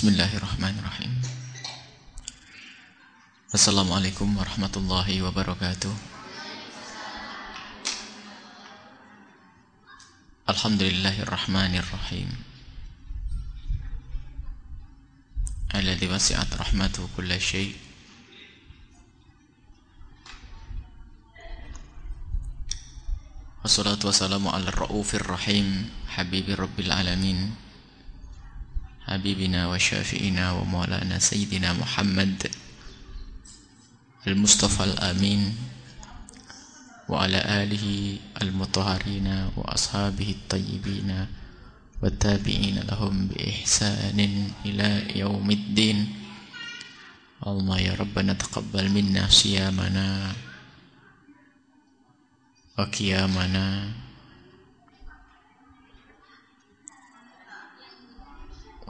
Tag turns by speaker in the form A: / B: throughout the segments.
A: Bismillahirrahmanirrahim. Assalamualaikum warahmatullahi wabarakatuh. Alhamdulillahirrahmanirrahim. Alladhi wasi'at rahmatuhu kulla syai' Wassalatu wassalamu ala ra'ufir rahim Habibi rabbil alamin. Habibina wa syafi'ina wa maulana Sayyidina Muhammad Al-Mustafa Al-Amin وعلى آله المطهرين وأصحابه الطيبين والتابعين لهم بإحسان إلى يوم الدين. اللهم يا ربنا تقبل منا صيامنا وقيامنا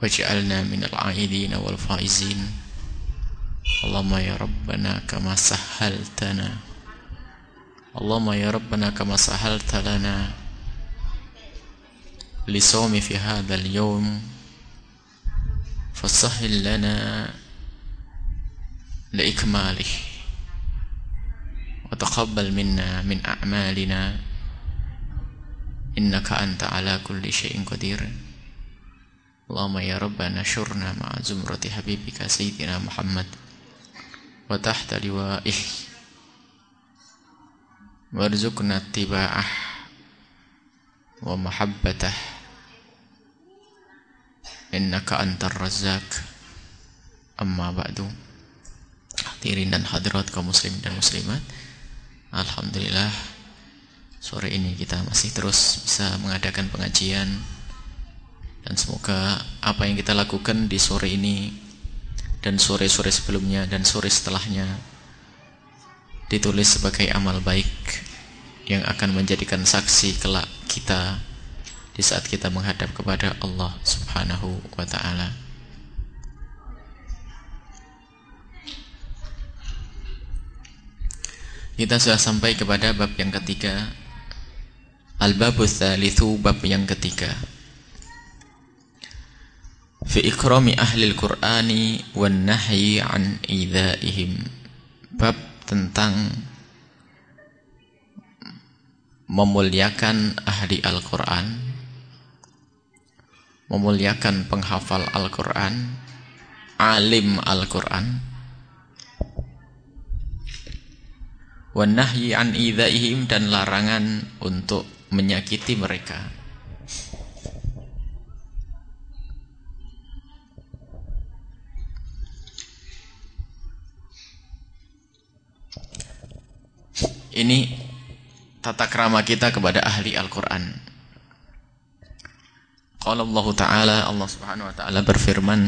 A: واجعلنا من العائدين والفائزين. اللهم يا ربنا كما سهلتنا. اللهم يا ربنا كما سهلت لنا لصوم في هذا اليوم. فسهل لنا لإكماله. وتقبل منا من أعمالنا. إنك أنت على كل شيء قدير. اللهم يا ربنا شرنا مع زمرة حبيبك سيدنا محمد وتحت لوائه warzuqna tiba'ah wa mahabbatah innaka antar razak amma ba'du hadirin dan hadirat kaum muslim dan muslimat Alhamdulillah sore ini kita masih terus bisa mengadakan pengajian dan semoga apa yang kita lakukan di sore ini dan sore-sore sebelumnya dan sore setelahnya ditulis sebagai amal baik yang akan menjadikan saksi kelak kita di saat kita menghadap kepada Allah Subhanahu wa taala. Kita sudah sampai kepada bab yang ketiga. Al-babu bab yang ketiga. Fi ikrami ahli al-Qur'ani wan nahyi an idzaihim. Bab tentang memuliakan ahli Al-Quran memuliakan penghafal Al-Quran alim Al-Quran wanahyi an idhaihim dan larangan untuk menyakiti mereka Ini tata krama kita kepada ahli Al-Quran. Qala Allah Ta'ala, Allah Subhanahu Wa Ta'ala berfirman,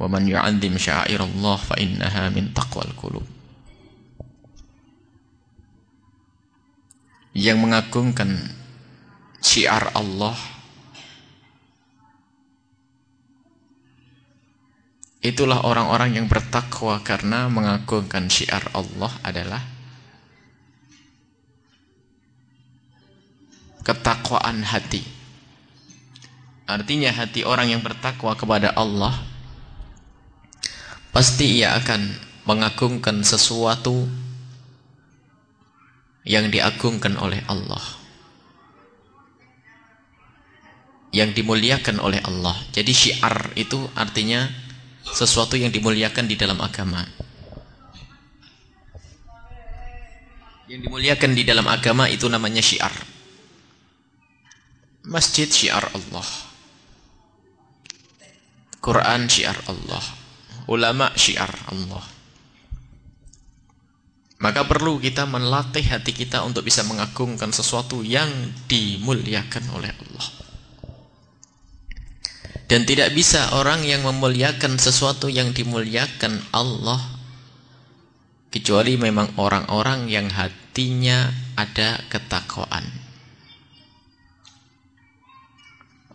A: وَمَنْ يُعَذِّمْ شَعَائِرَ اللَّهِ فَإِنَّهَا مِنْ تَقْوَى الْقُلُوبِ Yang mengagungkan syiar Allah Itulah orang-orang yang bertakwa karena mengagungkan syiar Allah adalah ketakwaan hati. Artinya hati orang yang bertakwa kepada Allah pasti ia akan mengagungkan sesuatu yang diagungkan oleh Allah. Yang dimuliakan oleh Allah. Jadi syiar itu artinya sesuatu yang dimuliakan di dalam agama. Yang dimuliakan di dalam agama itu namanya syiar. Masjid syiar Allah. Quran syiar Allah. Ulama syiar Allah. Maka perlu kita melatih hati kita untuk bisa mengagungkan sesuatu yang dimuliakan oleh Allah. Dan tidak bisa orang yang memuliakan sesuatu yang dimuliakan Allah kecuali memang orang-orang yang hatinya ada ketakwaan.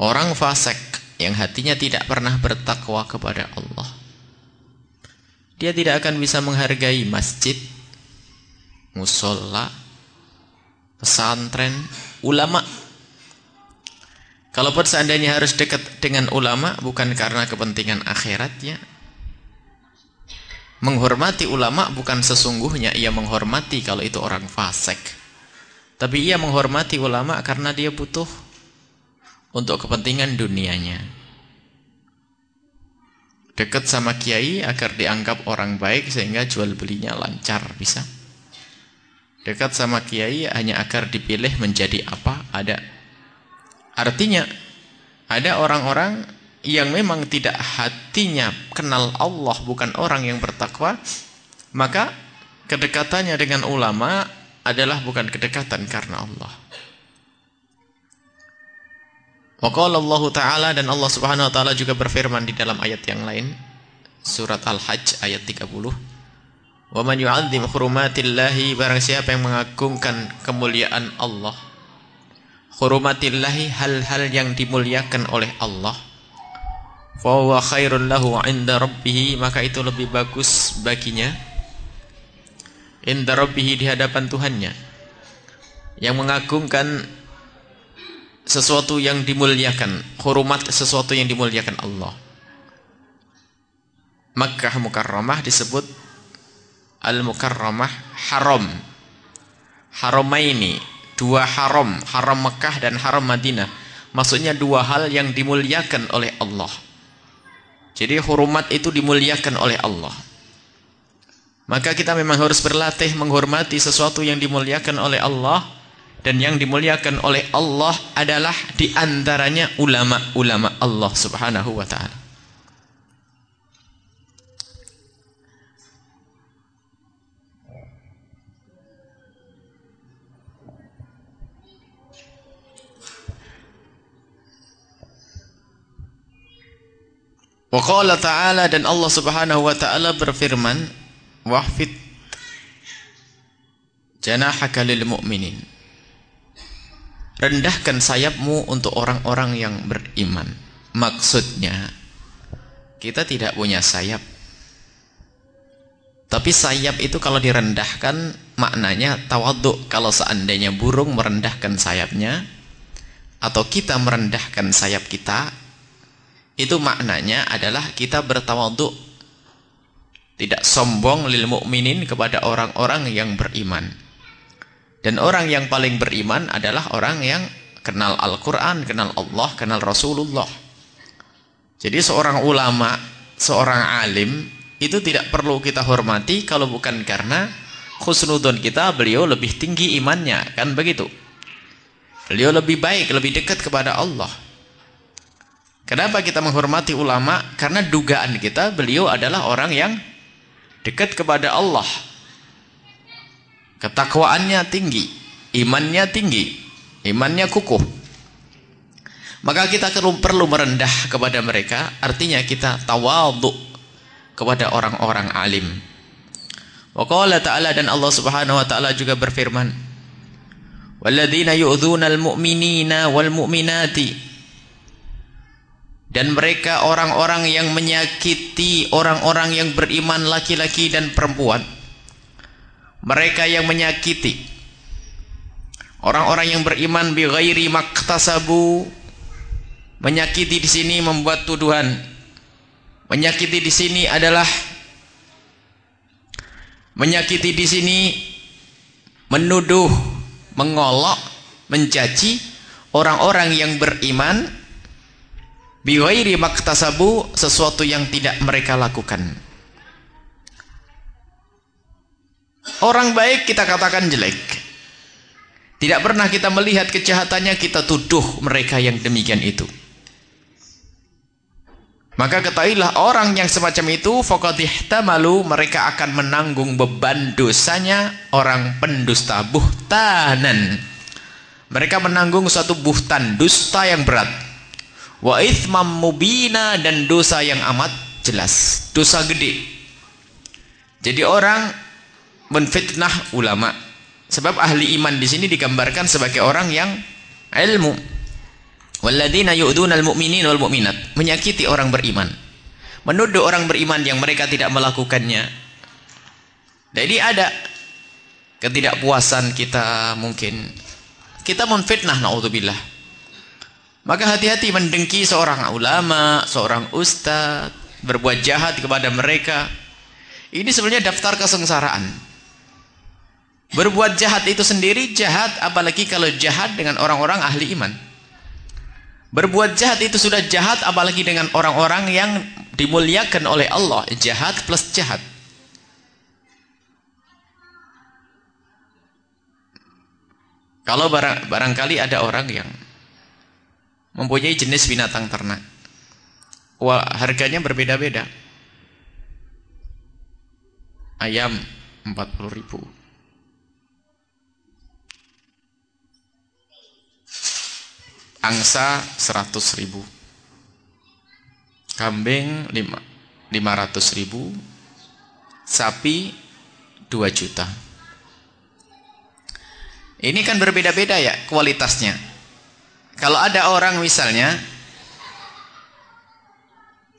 A: Orang fasik yang hatinya tidak pernah bertakwa kepada Allah. Dia tidak akan bisa menghargai masjid, musola, pesantren, ulama. Kalaupun seandainya harus dekat dengan ulama bukan karena kepentingan akhiratnya. Menghormati ulama bukan sesungguhnya ia menghormati kalau itu orang fasik. Tapi ia menghormati ulama karena dia butuh untuk kepentingan dunianya. Dekat sama kiai agar dianggap orang baik sehingga jual belinya lancar bisa. Dekat sama kiai hanya agar dipilih menjadi apa ada Artinya ada orang-orang yang memang tidak hatinya kenal Allah bukan orang yang bertakwa, maka kedekatannya dengan ulama adalah bukan kedekatan karena Allah. Waqala Allah Ta'ala dan Allah Subhanahu wa taala juga berfirman di dalam ayat yang lain. Surat Al-Hajj ayat 30 Wa man yu'azzim hurumatillahi barang siapa yang mengagungkan kemuliaan Allah. Hurumatillahi hal-hal yang dimuliakan oleh Allah. Fahuwa khairun lahu inda rabbih maka itu lebih bagus baginya. Inda rabbih di hadapan Tuhannya. Yang mengagungkan sesuatu yang dimuliakan hurumat sesuatu yang dimuliakan Allah Makkah Mukarramah disebut Al-Mukarramah Haram Haramaini dua haram, haram Mekah dan haram Madinah. Maksudnya dua hal yang dimuliakan oleh Allah. Jadi hurumat itu dimuliakan oleh Allah. Maka kita memang harus berlatih menghormati sesuatu yang dimuliakan oleh Allah dan yang dimuliakan oleh Allah adalah di antaranya ulama-ulama Allah Subhanahu wa taala. Ta'ala dan Allah Subhanahu wa taala berfirman, "Wahfid janahaka lil mu'minin." Rendahkan sayapmu untuk orang-orang yang beriman. Maksudnya, kita tidak punya sayap. Tapi sayap itu kalau direndahkan maknanya tawaduk. Kalau seandainya burung merendahkan sayapnya atau kita merendahkan sayap kita, itu maknanya adalah kita bertawaduk tidak sombong lil mukminin kepada orang-orang yang beriman. Dan orang yang paling beriman adalah orang yang kenal Al-Qur'an, kenal Allah, kenal Rasulullah. Jadi seorang ulama, seorang alim itu tidak perlu kita hormati kalau bukan karena khusnudun kita beliau lebih tinggi imannya, kan begitu. Beliau lebih baik, lebih dekat kepada Allah. Kenapa kita menghormati ulama? Karena dugaan kita beliau adalah orang yang dekat kepada Allah. Ketakwaannya tinggi, imannya tinggi, imannya kukuh. Maka kita perlu merendah kepada mereka, artinya kita tawadhu kepada orang-orang alim. Wa qala ta'ala dan Allah Subhanahu wa taala juga berfirman, "Walladzina yu'dzunal mu'minina wal mu'minati" dan mereka orang-orang yang menyakiti orang-orang yang beriman laki-laki dan perempuan mereka yang menyakiti. Orang-orang yang beriman bi ghairi maktasabu menyakiti di sini membuat tuduhan. Menyakiti di sini adalah menyakiti di sini menuduh mengolok mencaci orang-orang yang beriman biwairi maktasabu sesuatu yang tidak mereka lakukan orang baik kita katakan jelek. Tidak pernah kita melihat kejahatannya kita tuduh mereka yang demikian itu. Maka ketahuilah orang yang semacam itu malu mereka akan menanggung beban dosanya orang pendusta buhtanan. Mereka menanggung suatu buhtan dusta yang berat. Wa ithmam mubina dan dosa yang amat jelas. Dosa gede. Jadi orang menfitnah ulama. Sebab ahli iman di sini digambarkan sebagai orang yang ilmu. Walladzina yu'dunal mu'minin wal mu'minat. Menyakiti orang beriman. Menuduh orang beriman yang mereka tidak melakukannya. Jadi ada ketidakpuasan kita mungkin. Kita menfitnah naudzubillah. Maka hati-hati mendengki seorang ulama, seorang ustadz, berbuat jahat kepada mereka. Ini sebenarnya daftar kesengsaraan. Berbuat jahat itu sendiri jahat, apalagi kalau jahat dengan orang-orang ahli iman. Berbuat jahat itu sudah jahat, apalagi dengan orang-orang yang dimuliakan oleh Allah. Jahat plus jahat. Kalau barang, barangkali ada orang yang mempunyai jenis binatang ternak. Wah, harganya berbeda-beda. Ayam 40 ribu. Angsa 100 ribu. Kambing 5, 500 ribu. Sapi 2 juta. Ini kan berbeda-beda ya kualitasnya. Kalau ada orang misalnya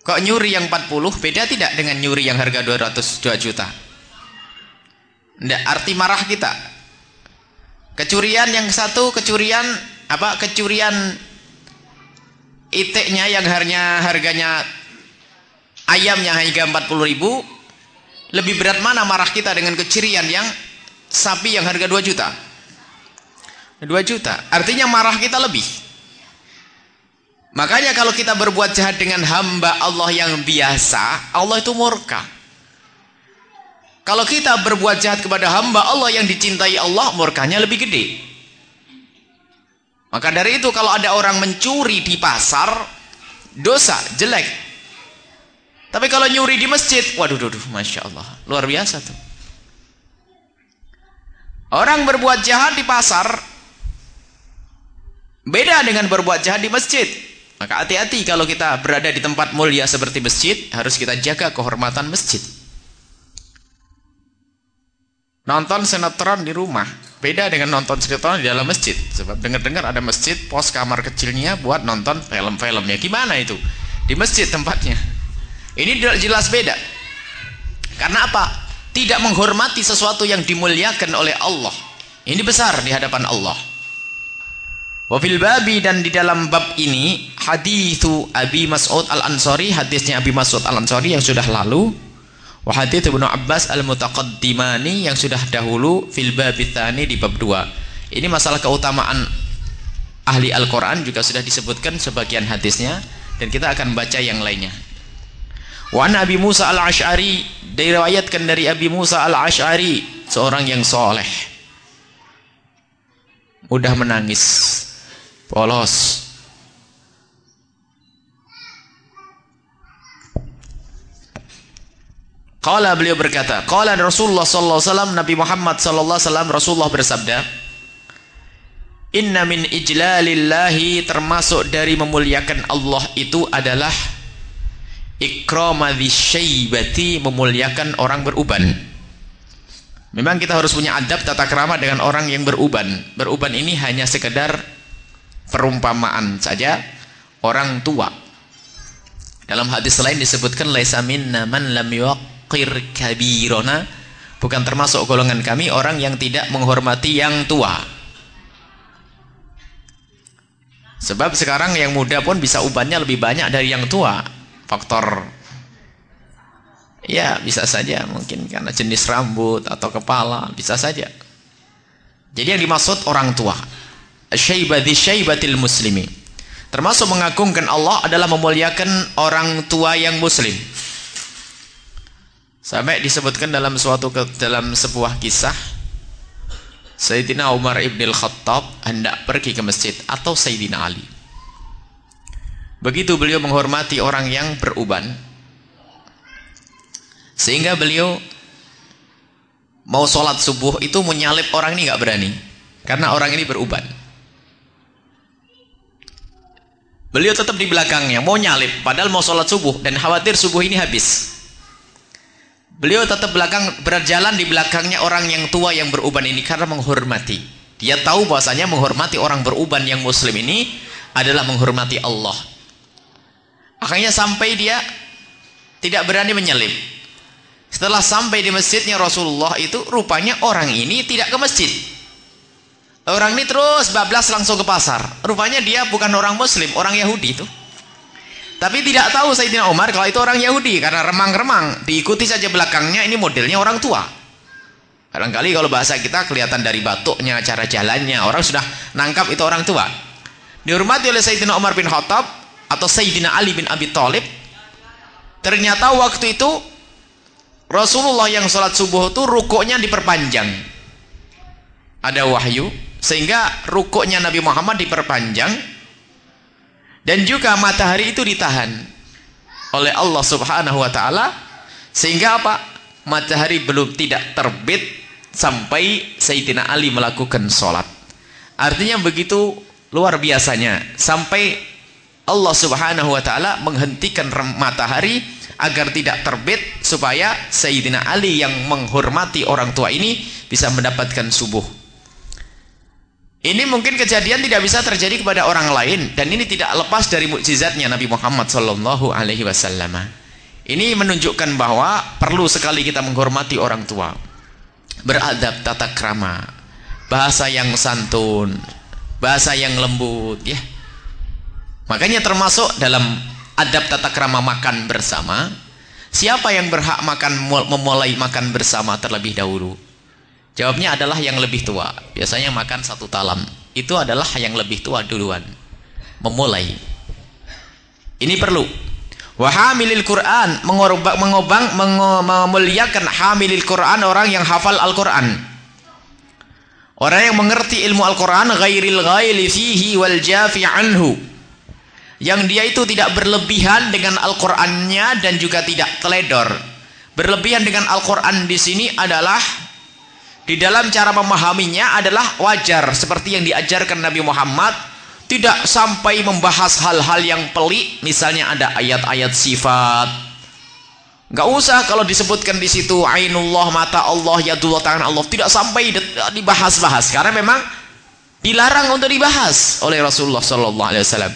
A: kok nyuri yang 40 beda tidak dengan nyuri yang harga 202 juta? Tidak, arti marah kita. Kecurian yang satu, kecurian apa? Kecurian iteknya yang harganya harganya ayamnya harga 40 ribu lebih berat mana marah kita dengan kecurian yang sapi yang harga 2 juta 2 juta. Artinya marah kita lebih. Makanya kalau kita berbuat jahat dengan hamba Allah yang biasa, Allah itu murka. Kalau kita berbuat jahat kepada hamba Allah yang dicintai Allah, murkanya lebih gede. Maka dari itu kalau ada orang mencuri di pasar, dosa, jelek. Tapi kalau nyuri di masjid, waduh, waduh, Masya Allah. Luar biasa tuh. Orang berbuat jahat di pasar, Beda dengan berbuat jahat di masjid. Maka hati-hati kalau kita berada di tempat mulia seperti masjid, harus kita jaga kehormatan masjid. Nonton sinetron di rumah, beda dengan nonton sinetron di dalam masjid. Sebab dengar-dengar ada masjid, pos kamar kecilnya buat nonton film-filmnya. Gimana itu? Di masjid tempatnya. Ini jelas beda. Karena apa? Tidak menghormati sesuatu yang dimuliakan oleh Allah. Ini besar di hadapan Allah. Wafil babi dan di dalam bab ini hadithu Abi Mas'ud Al-Ansari hadisnya Abi Mas'ud Al-Ansari yang sudah lalu wa hadits Ibnu Abbas Al-Mutaqaddimani yang sudah dahulu fil babi tsani di bab 2. Ini masalah keutamaan ahli Al-Qur'an juga sudah disebutkan sebagian hadisnya dan kita akan baca yang lainnya. Wa Nabi Musa Al-Asy'ari diriwayatkan dari Abi Musa Al-Asy'ari seorang yang soleh mudah menangis polos Qala beliau berkata, qala Rasulullah sallallahu alaihi Nabi Muhammad sallallahu alaihi Rasulullah bersabda, "Inna min ijlalillahi termasuk dari memuliakan Allah itu adalah ikrama syaibati memuliakan orang beruban." Memang kita harus punya adab tata krama dengan orang yang beruban. Beruban ini hanya sekedar perumpamaan saja orang tua dalam hadis lain disebutkan laisa minna man yuqir kabirona. Bukan termasuk golongan kami orang yang tidak menghormati yang tua. Sebab sekarang yang muda pun bisa ubannya lebih banyak dari yang tua. Faktor. Ya bisa saja mungkin karena jenis rambut atau kepala bisa saja. Jadi yang dimaksud orang tua. Syaibati syaibatil muslimi. Termasuk mengagungkan Allah adalah memuliakan orang tua yang muslim sampai disebutkan dalam suatu dalam sebuah kisah Sayyidina Umar ibn al-Khattab hendak pergi ke masjid atau Sayyidina Ali begitu beliau menghormati orang yang beruban sehingga beliau mau sholat subuh itu menyalip orang ini nggak berani karena orang ini beruban Beliau tetap di belakangnya, mau nyalip, padahal mau sholat subuh dan khawatir subuh ini habis. Beliau tetap belakang berjalan di belakangnya orang yang tua yang beruban ini karena menghormati. Dia tahu bahwasanya menghormati orang beruban yang muslim ini adalah menghormati Allah. Akhirnya sampai dia tidak berani menyalip. Setelah sampai di masjidnya Rasulullah itu rupanya orang ini tidak ke masjid. Orang ini terus bablas langsung ke pasar. Rupanya dia bukan orang muslim, orang Yahudi itu. Tapi tidak tahu Sayyidina Umar kalau itu orang Yahudi karena remang-remang, diikuti saja belakangnya ini modelnya orang tua. Barangkali kalau bahasa kita kelihatan dari batuknya, cara jalannya, orang sudah nangkap itu orang tua. Dihormati oleh Sayyidina Umar bin Khattab atau Sayyidina Ali bin Abi Thalib. Ternyata waktu itu Rasulullah yang sholat subuh itu rukuknya diperpanjang. Ada wahyu sehingga rukuknya Nabi Muhammad diperpanjang dan juga matahari itu ditahan oleh Allah Subhanahu wa taala sehingga apa? Matahari belum tidak terbit sampai Sayyidina Ali melakukan sholat. Artinya begitu luar biasanya sampai Allah Subhanahu wa taala menghentikan matahari agar tidak terbit supaya Sayyidina Ali yang menghormati orang tua ini bisa mendapatkan subuh. Ini mungkin kejadian tidak bisa terjadi kepada orang lain dan ini tidak lepas dari mukjizatnya Nabi Muhammad sallallahu alaihi wasallam. Ini menunjukkan bahwa perlu sekali kita menghormati orang tua. Beradab tata krama, bahasa yang santun, bahasa yang lembut ya. Makanya termasuk dalam adab tata krama makan bersama, siapa yang berhak makan memulai makan bersama terlebih dahulu? Jawabnya adalah yang lebih tua. Biasanya makan satu talam. Itu adalah yang lebih tua duluan. Memulai. Ini perlu. Wahamilil Quran mengobang, mengobang memuliakan hamilil Quran orang yang hafal Al-Quran. Orang yang mengerti ilmu Al-Quran ghairil ghaili fihi wal jafi anhu. Yang dia itu tidak berlebihan dengan Al-Qur'annya dan juga tidak teledor. Berlebihan dengan Al-Qur'an di sini adalah di dalam cara memahaminya adalah wajar seperti yang diajarkan Nabi Muhammad tidak sampai membahas hal-hal yang pelik misalnya ada ayat-ayat sifat. Nggak usah kalau disebutkan di situ ainullah mata Allah yadullah tangan Allah. Tidak sampai dibahas-bahas karena memang dilarang untuk dibahas oleh Rasulullah sallallahu alaihi wasallam.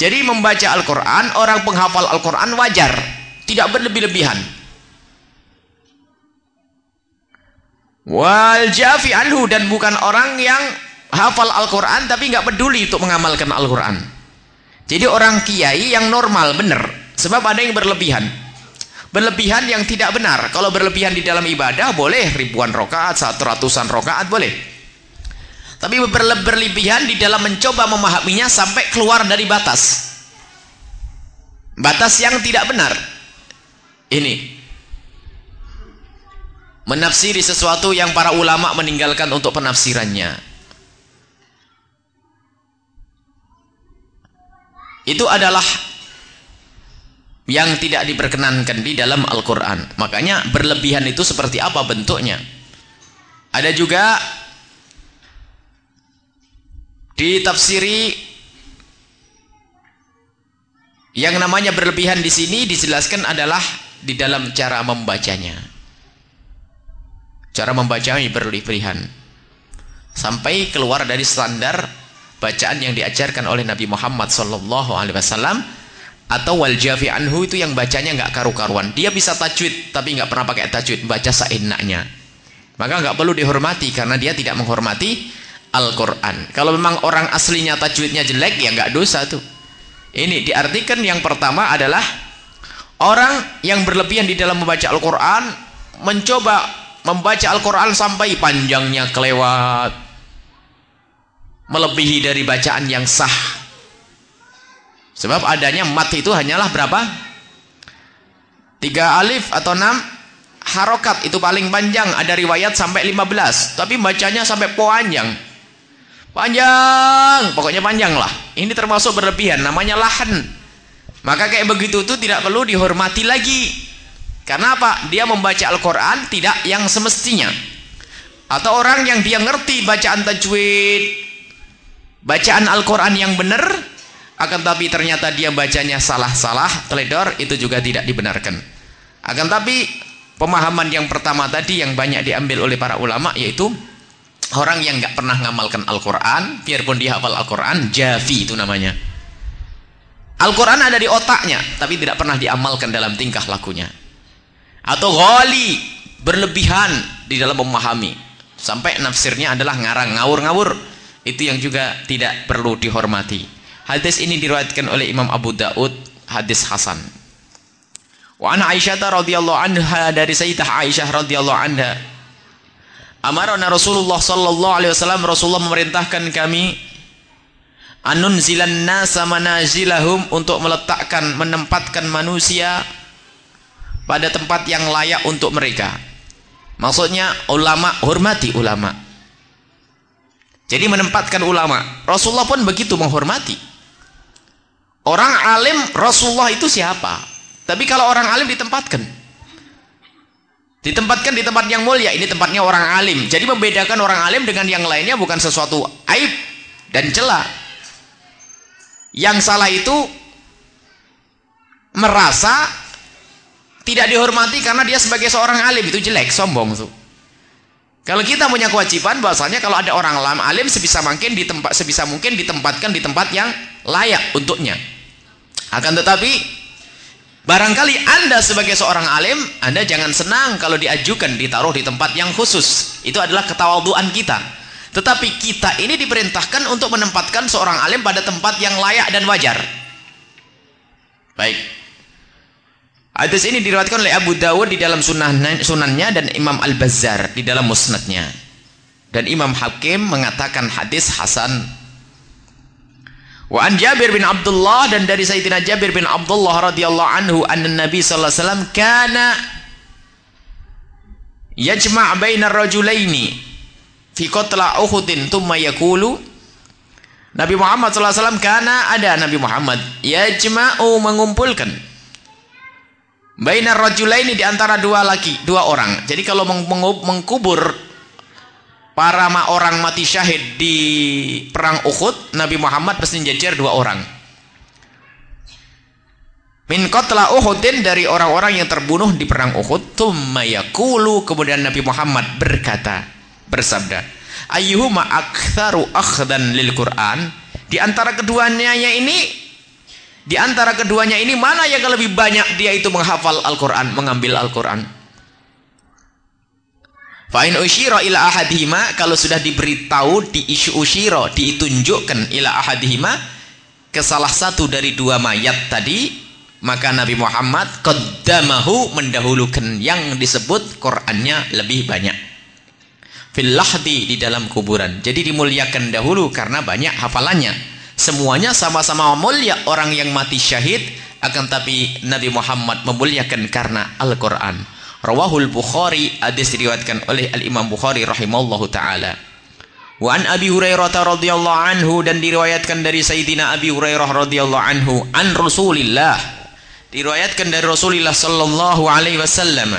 A: Jadi membaca Al-Qur'an orang penghafal Al-Qur'an wajar tidak berlebih-lebihan wal jafi anhu dan bukan orang yang hafal Al-Quran tapi nggak peduli untuk mengamalkan Al-Quran. Jadi orang kiai yang normal benar. Sebab ada yang berlebihan. Berlebihan yang tidak benar. Kalau berlebihan di dalam ibadah boleh. Ribuan rokaat satu ratusan rokaat boleh. Tapi berlebihan di dalam mencoba memahaminya sampai keluar dari batas. Batas yang tidak benar. Ini menafsiri sesuatu yang para ulama meninggalkan untuk penafsirannya. Itu adalah yang tidak diperkenankan di dalam Al-Quran. Makanya berlebihan itu seperti apa bentuknya? Ada juga ditafsiri yang namanya berlebihan di sini dijelaskan adalah di dalam cara membacanya cara membaca berlebihan sampai keluar dari standar bacaan yang diajarkan oleh Nabi Muhammad sallallahu alaihi wasallam atau wal jafi anhu itu yang bacanya nggak karu-karuan. Dia bisa tajwid tapi nggak pernah pakai tajwid baca seenaknya. Maka nggak perlu dihormati karena dia tidak menghormati Al-Quran. Kalau memang orang aslinya tajwidnya jelek ya nggak dosa tuh. Ini diartikan yang pertama adalah orang yang berlebihan di dalam membaca Al-Quran mencoba membaca Al-Quran sampai panjangnya kelewat. Melebihi dari bacaan yang sah. Sebab adanya mat itu hanyalah berapa? Tiga alif atau enam? Harokat itu paling panjang. Ada riwayat sampai 15 tapi bacanya sampai panjang. Panjang. Pokoknya panjang lah. Ini termasuk berlebihan. Namanya lahan. Maka kayak begitu itu tidak perlu dihormati lagi karena apa? Dia membaca Al-Quran tidak yang semestinya. Atau orang yang dia ngerti bacaan tajwid, bacaan Al-Quran yang benar, akan tapi ternyata dia bacanya salah-salah, teledor, itu juga tidak dibenarkan. Akan tapi pemahaman yang pertama tadi yang banyak diambil oleh para ulama yaitu orang yang nggak pernah ngamalkan Al-Quran, biarpun dia hafal Al-Quran, jafi itu namanya. Al-Quran ada di otaknya, tapi tidak pernah diamalkan dalam tingkah lakunya atau ghali berlebihan di dalam memahami sampai nafsirnya adalah ngarang ngawur-ngawur Itu yang juga tidak perlu dihormati. Hadis ini diriwayatkan oleh Imam Abu Daud, hadis hasan. Wa ana Aisyah radhiyallahu anha dari Sayyidah Aisyah radhiyallahu anha. Amarana Rasulullah sallallahu alaihi wasallam Rasulullah memerintahkan kami anun nasa manazilahum untuk meletakkan menempatkan manusia pada tempat yang layak untuk mereka. Maksudnya ulama hormati ulama. Jadi menempatkan ulama. Rasulullah pun begitu menghormati. Orang alim Rasulullah itu siapa? Tapi kalau orang alim ditempatkan. Ditempatkan di tempat yang mulia. Ini tempatnya orang alim. Jadi membedakan orang alim dengan yang lainnya bukan sesuatu aib dan celah. Yang salah itu merasa tidak dihormati karena dia sebagai seorang alim itu jelek, sombong tuh. Kalau kita punya kewajiban bahwasanya kalau ada orang alim, alim sebisa mungkin di tempat sebisa mungkin ditempatkan di tempat yang layak untuknya. Akan tetapi barangkali Anda sebagai seorang alim, Anda jangan senang kalau diajukan ditaruh di tempat yang khusus. Itu adalah ketawaduan kita. Tetapi kita ini diperintahkan untuk menempatkan seorang alim pada tempat yang layak dan wajar. Baik. Hadis ini diriwayatkan oleh Abu Dawud di dalam sunan, sunannya dan Imam Al-Bazzar di dalam musnadnya. Dan Imam Hakim mengatakan hadis Hasan. Wa an Jabir bin Abdullah dan dari Sayyidina Jabir bin Abdullah radhiyallahu anhu anna Nabi sallallahu alaihi wasallam kana yajma' bainar rajulaini fi qatla Uhudin thumma yaqulu Nabi Muhammad sallallahu alaihi wasallam kana ada Nabi Muhammad yajma'u mengumpulkan Bainar rajulaini di antara dua laki, dua orang. Jadi kalau mengkubur para orang mati syahid di perang Uhud, Nabi Muhammad pasti jajar dua orang. Min qatla Uhudin dari orang-orang yang terbunuh di perang Uhud, tsumma yaqulu kemudian Nabi Muhammad berkata, bersabda, ayyuhuma aktsaru akhdan lil Qur'an? Di antara keduanya ini di antara keduanya ini mana yang lebih banyak dia itu menghafal Al-Quran, mengambil Al-Quran? Fa'in ushiro ila ahadihima kalau sudah diberitahu di isu ushiro ditunjukkan ila ahadihima ke salah satu dari dua mayat tadi maka Nabi Muhammad qaddamahu mendahulukan yang disebut Qur'annya lebih banyak. Fil lahdi di dalam kuburan. Jadi dimuliakan dahulu karena banyak hafalannya Semuanya sama-sama mulia orang yang mati syahid akan tapi Nabi Muhammad memuliakan karena Al-Qur'an. Rawahul Bukhari hadis diriwayatkan oleh Al-Imam Bukhari rahimallahu taala. Wa an Abi Hurairah radhiyallahu anhu dan diriwayatkan dari Sayyidina Abi Hurairah radhiyallahu anhu an Rasulillah diriwayatkan dari Rasulullah sallallahu alaihi wasallam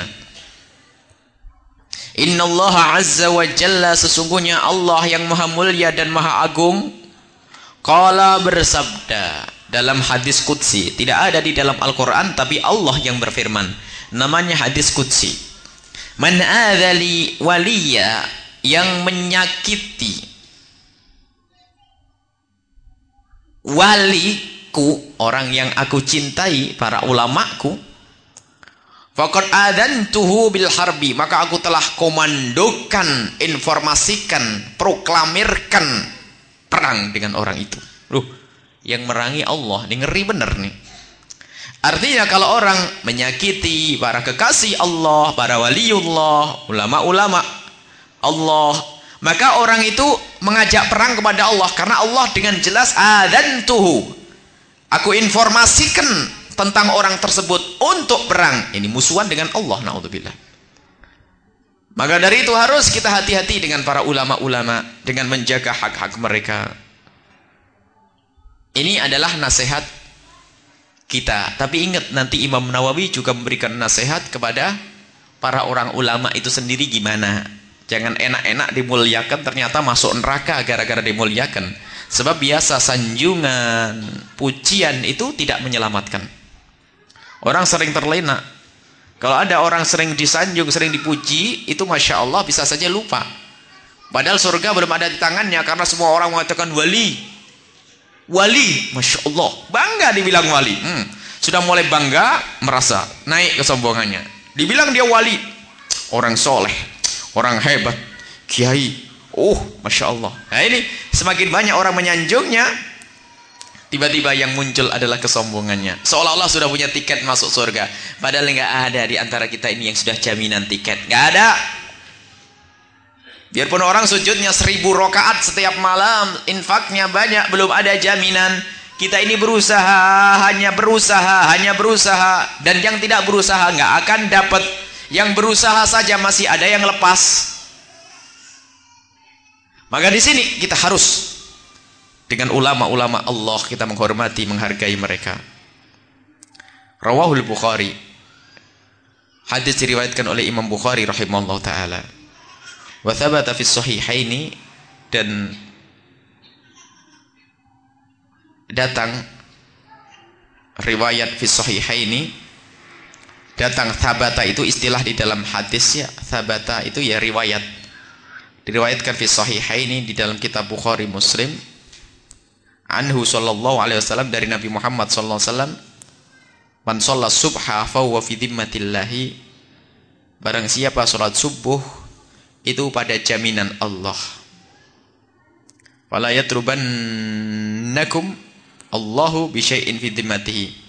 A: Inna Allah azza wa jalla sesungguhnya Allah yang maha mulia dan maha agung Qala bersabda dalam hadis Qudsi. Tidak ada di dalam Al-Quran tapi Allah yang berfirman. Namanya hadis Qudsi. Man adali waliya yang menyakiti waliku orang yang aku cintai para ulamaku Fakat tuhu bil harbi maka aku telah komandokan informasikan proklamirkan perang dengan orang itu. Loh, yang merangi Allah, ini ngeri bener nih. Artinya kalau orang menyakiti para kekasih Allah, para waliullah, ulama-ulama Allah, maka orang itu mengajak perang kepada Allah karena Allah dengan jelas tuhu. Aku informasikan tentang orang tersebut untuk perang. Ini musuhan dengan Allah, naudzubillah. Maka dari itu harus kita hati-hati dengan para ulama-ulama dengan menjaga hak-hak mereka. Ini adalah nasihat kita. Tapi ingat nanti Imam Nawawi juga memberikan nasihat kepada para orang ulama itu sendiri gimana. Jangan enak-enak dimuliakan ternyata masuk neraka gara-gara dimuliakan. Sebab biasa sanjungan, pujian itu tidak menyelamatkan. Orang sering terlena kalau ada orang sering disanjung, sering dipuji, itu Masya Allah bisa saja lupa. Padahal surga belum ada di tangannya karena semua orang mengatakan wali. Wali, Masya Allah. Bangga dibilang wali. Hmm. Sudah mulai bangga, merasa naik kesombongannya. Dibilang dia wali. Orang soleh, orang hebat, kiai. Oh, Masya Allah. Nah ini Semakin banyak orang menyanjungnya, tiba-tiba yang muncul adalah kesombongannya. Seolah-olah sudah punya tiket masuk surga. Padahal nggak ada di antara kita ini yang sudah jaminan tiket. Nggak ada. Biarpun orang sujudnya seribu rokaat setiap malam, infaknya banyak, belum ada jaminan. Kita ini berusaha, hanya berusaha, hanya berusaha. Dan yang tidak berusaha nggak akan dapat. Yang berusaha saja masih ada yang lepas. Maka di sini kita harus dengan ulama-ulama Allah kita menghormati, menghargai mereka. Rawahul Bukhari. Hadis diriwayatkan oleh Imam Bukhari rahimahullah taala. Wa thabata fi sahihaini dan datang riwayat fi sahihaini datang thabata itu istilah di dalam hadis ya thabata itu ya riwayat diriwayatkan fi sahihaini di dalam kitab Bukhari Muslim anhu sallallahu alaihi wasallam dari Nabi Muhammad sallallahu alaihi wasallam man shalla subha fa huwa fi dhimmatillahi. Barang siapa salat subuh itu pada jaminan Allah. Wala yatrubannakum Allahu bi syai'in fi dhimmatihi.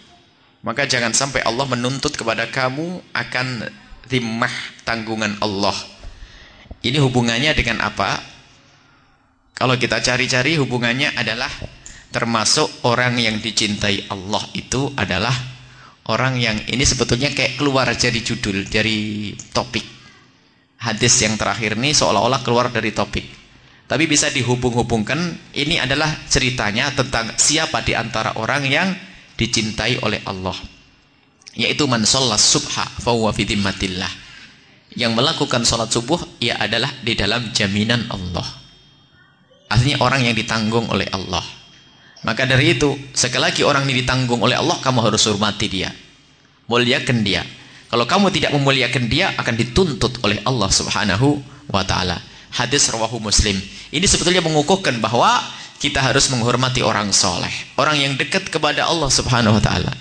A: Maka jangan sampai Allah menuntut kepada kamu akan zimmah tanggungan Allah. Ini hubungannya dengan apa? Kalau kita cari-cari hubungannya adalah termasuk orang yang dicintai Allah itu adalah orang yang ini sebetulnya kayak keluar dari judul, dari topik. Hadis yang terakhir ini seolah-olah keluar dari topik. Tapi bisa dihubung-hubungkan ini adalah ceritanya tentang siapa di antara orang yang dicintai oleh Allah. Yaitu man subha fa huwa fi yang melakukan sholat subuh ia adalah di dalam jaminan Allah artinya orang yang ditanggung oleh Allah maka dari itu sekali lagi orang ini ditanggung oleh Allah kamu harus hormati dia. Muliakan dia. Kalau kamu tidak memuliakan dia akan dituntut oleh Allah subhanahu wa ta'ala. Hadis rawahu muslim. Ini sebetulnya mengukuhkan bahwa kita harus menghormati orang soleh. Orang yang dekat kepada Allah subhanahu wa ta'ala.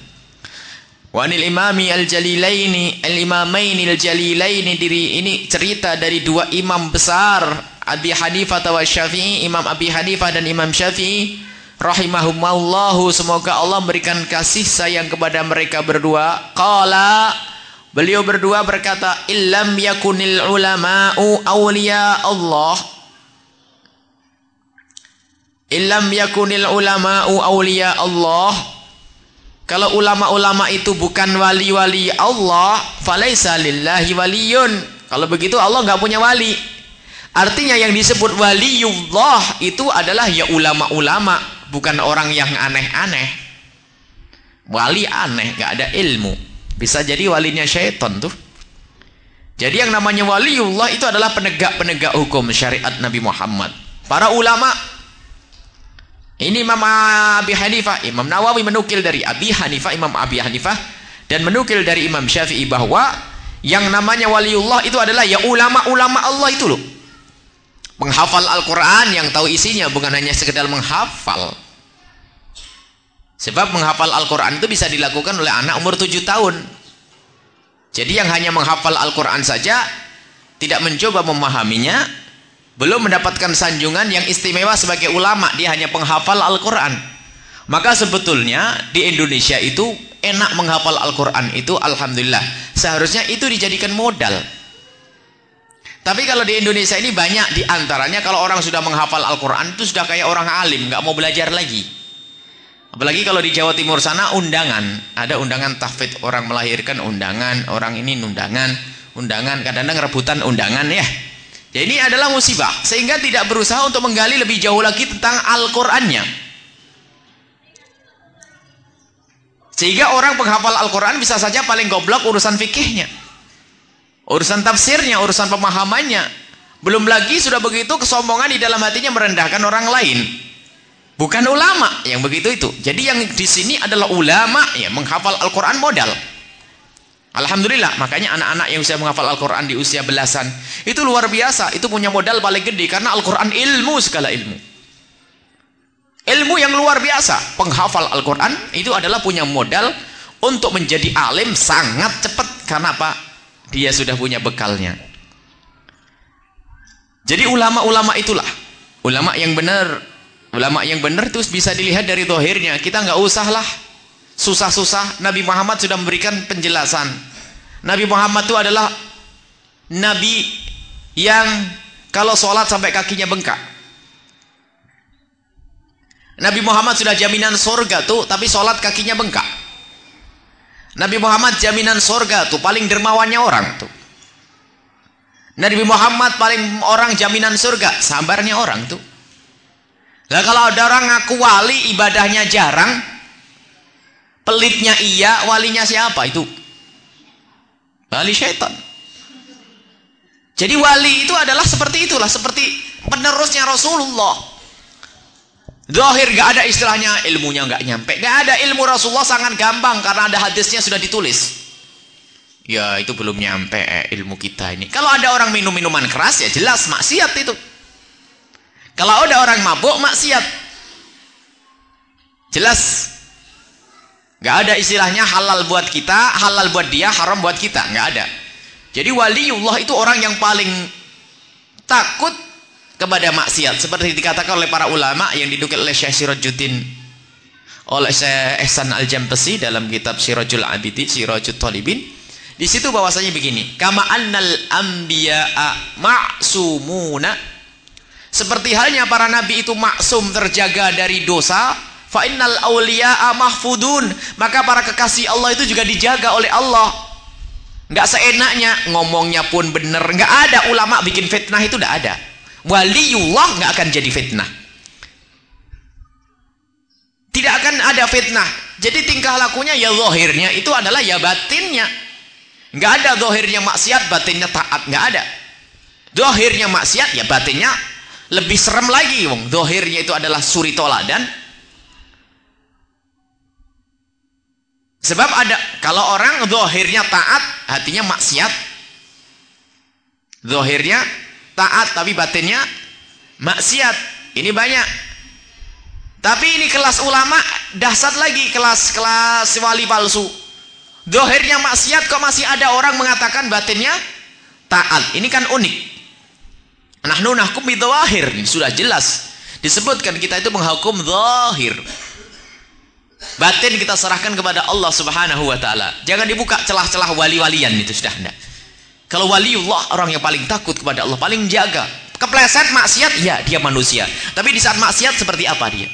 A: Wanil imami al-jalilaini al-imamaini al-jalilaini diri ini cerita dari dua imam besar. Abi Hanifah wa Syafi'i Imam Abi Hanifah dan Imam Syafi'i rahimahumallahu semoga Allah memberikan kasih sayang kepada mereka berdua qala beliau berdua berkata illam yakunil ulama'u awliya Allah illam yakunil ulama'u awliya Allah kalau ulama-ulama itu bukan wali-wali Allah, falaisa lillahi waliyun. Kalau begitu Allah nggak punya wali. Artinya yang disebut waliullah itu adalah ya ulama-ulama, bukan orang yang aneh-aneh. Wali aneh, nggak ada ilmu. Bisa jadi walinya syaitan tuh. Jadi yang namanya waliullah itu adalah penegak-penegak hukum syariat Nabi Muhammad. Para ulama ini Imam Abi Hanifah, Imam Nawawi menukil dari Abi Hanifah, Imam Abi Hanifah dan menukil dari Imam Syafi'i bahwa yang namanya waliullah itu adalah ya ulama-ulama Allah itu loh. Menghafal Al-Qur'an yang tahu isinya bukan hanya sekedar menghafal. Sebab menghafal Al-Qur'an itu bisa dilakukan oleh anak umur 7 tahun. Jadi yang hanya menghafal Al-Qur'an saja tidak mencoba memahaminya belum mendapatkan sanjungan yang istimewa sebagai ulama dia hanya penghafal Al-Quran. Maka sebetulnya di Indonesia itu enak menghafal Al-Quran itu Alhamdulillah. Seharusnya itu dijadikan modal. Tapi kalau di Indonesia ini banyak di antaranya kalau orang sudah menghafal Al-Quran itu sudah kayak orang alim nggak mau belajar lagi apalagi kalau di Jawa Timur sana undangan ada undangan tahfidz orang melahirkan undangan orang ini undangan undangan kadang-kadang rebutan undangan ya jadi ini adalah musibah. Sehingga tidak berusaha untuk menggali lebih jauh lagi tentang Al-Qur'annya. Sehingga orang penghafal Al-Quran bisa saja paling goblok urusan fikihnya. Urusan tafsirnya, urusan pemahamannya. Belum lagi sudah begitu kesombongan di dalam hatinya merendahkan orang lain. Bukan ulama yang begitu itu. Jadi yang di sini adalah ulama ya menghafal Al-Quran modal. Alhamdulillah, makanya anak-anak yang usia menghafal Al-Quran di usia belasan, itu luar biasa, itu punya modal paling gede, karena Al-Quran ilmu segala ilmu. Ilmu yang luar biasa, penghafal Al-Quran, itu adalah punya modal untuk menjadi alim sangat cepat, karena apa? Dia sudah punya bekalnya. Jadi ulama-ulama itulah, ulama yang benar, ulama yang benar itu bisa dilihat dari dohirnya kita nggak usah lah. Susah-susah. Nabi Muhammad sudah memberikan penjelasan. Nabi Muhammad itu adalah Nabi yang kalau sholat sampai kakinya bengkak. Nabi Muhammad sudah jaminan surga tuh tapi sholat kakinya bengkak. Nabi Muhammad jaminan surga tuh paling dermawannya orang tuh. Nabi Muhammad paling orang jaminan surga sabarnya orang tuh Nah kalau ada orang ngaku wali ibadahnya jarang pelitnya iya walinya siapa itu wali syaitan jadi wali itu adalah seperti itulah seperti penerusnya Rasulullah Zahir gak ada istilahnya ilmunya gak nyampe. Gak ada ilmu Rasulullah sangat gampang karena ada hadisnya sudah ditulis. Ya itu belum nyampe eh, ilmu kita ini. Kalau ada orang minum minuman keras ya jelas maksiat itu. Kalau ada orang mabuk maksiat. Jelas. Gak ada istilahnya halal buat kita, halal buat dia, haram buat kita. Gak ada. Jadi waliullah itu orang yang paling takut kepada maksiat seperti dikatakan oleh para ulama yang didukil oleh Syekh Sirajuddin oleh Syekh Ihsan Al-Jampasi dalam kitab Sirajul Abidi Sirajul Talibin di situ bahwasanya begini kama annal anbiya'a ma'sumuna seperti halnya para nabi itu maksum terjaga dari dosa fa innal awliya'a mahfudun. Maka para kekasih Allah itu juga dijaga oleh Allah. Nggak seenaknya ngomongnya pun bener. Nggak ada ulama bikin fitnah itu tidak ada. Waliullah nggak akan jadi fitnah. Tidak akan ada fitnah. Jadi tingkah lakunya ya zahirnya itu adalah ya batinnya. Nggak ada zahirnya maksiat batinnya taat. Nggak ada. Zahirnya maksiat ya batinnya lebih serem lagi wong. Zahirnya itu adalah suri toladan sebab ada kalau orang zahirnya taat hatinya maksiat. Zahirnya taat tapi batinnya maksiat. Ini banyak. Tapi ini kelas ulama dahsyat lagi kelas-kelas wali palsu. Dohirnya maksiat kok masih ada orang mengatakan batinnya taat? Ini kan unik nahnu nahkum bidawahir sudah jelas disebutkan kita itu menghukum zahir batin kita serahkan kepada Allah subhanahu wa ta'ala jangan dibuka celah-celah wali-walian itu sudah enggak kalau waliullah orang yang paling takut kepada Allah, paling jaga. Kepleset maksiat, ya dia manusia. Tapi di saat maksiat seperti apa dia?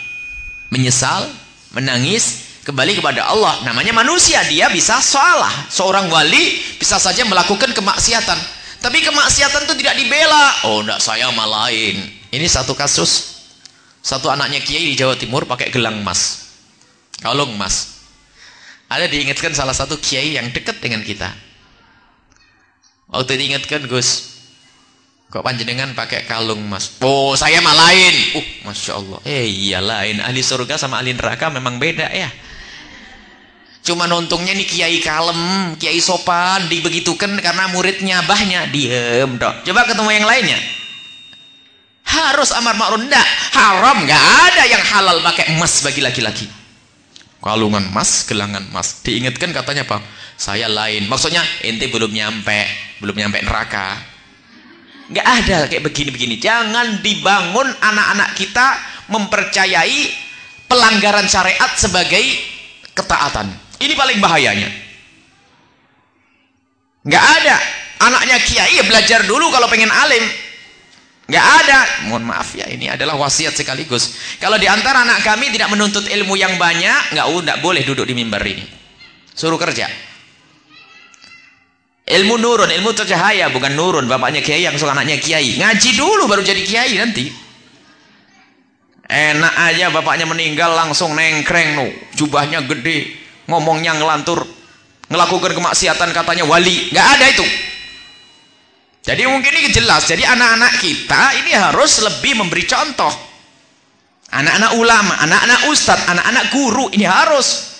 A: Menyesal, menangis, kembali kepada Allah. Namanya manusia, dia bisa salah. Seorang wali bisa saja melakukan kemaksiatan. Tapi kemaksiatan itu tidak dibela. Oh, enggak saya malahin. Ini satu kasus. Satu anaknya kiai di Jawa Timur pakai gelang emas. Kalung emas. Ada diingatkan salah satu kiai yang dekat dengan kita Waktu diingatkan Gus, kok panjenengan pakai kalung mas? Oh saya mah lain. Uh, masya Allah. Eh iya lain. Ahli surga sama ahli neraka memang beda ya. Cuma untungnya nih kiai kalem, kiai sopan, dibegitukan karena muridnya bahnya diem dok. Coba ketemu yang lainnya. Harus amar ma'ruf enggak, haram nggak ada yang halal pakai emas bagi laki-laki. Kalungan emas, gelangan emas. Diingatkan katanya apa? saya lain maksudnya ente belum nyampe belum nyampe neraka nggak ada kayak begini-begini jangan dibangun anak-anak kita mempercayai pelanggaran syariat sebagai ketaatan ini paling bahayanya nggak ada anaknya kiai ya belajar dulu kalau pengen alim nggak ada mohon maaf ya ini adalah wasiat sekaligus kalau di antara anak kami tidak menuntut ilmu yang banyak nggak nggak boleh duduk di mimbar ini suruh kerja Ilmu nurun, ilmu tercahaya bukan nurun. Bapaknya kiai yang suka anaknya kiai. Ngaji dulu baru jadi kiai nanti. Enak aja bapaknya meninggal langsung nengkreng no. Jubahnya gede, ngomongnya ngelantur, ngelakukan kemaksiatan katanya wali. Nggak ada itu. Jadi mungkin ini jelas. Jadi anak-anak kita ini harus lebih memberi contoh. Anak-anak ulama, anak-anak ustadz, anak-anak guru ini harus.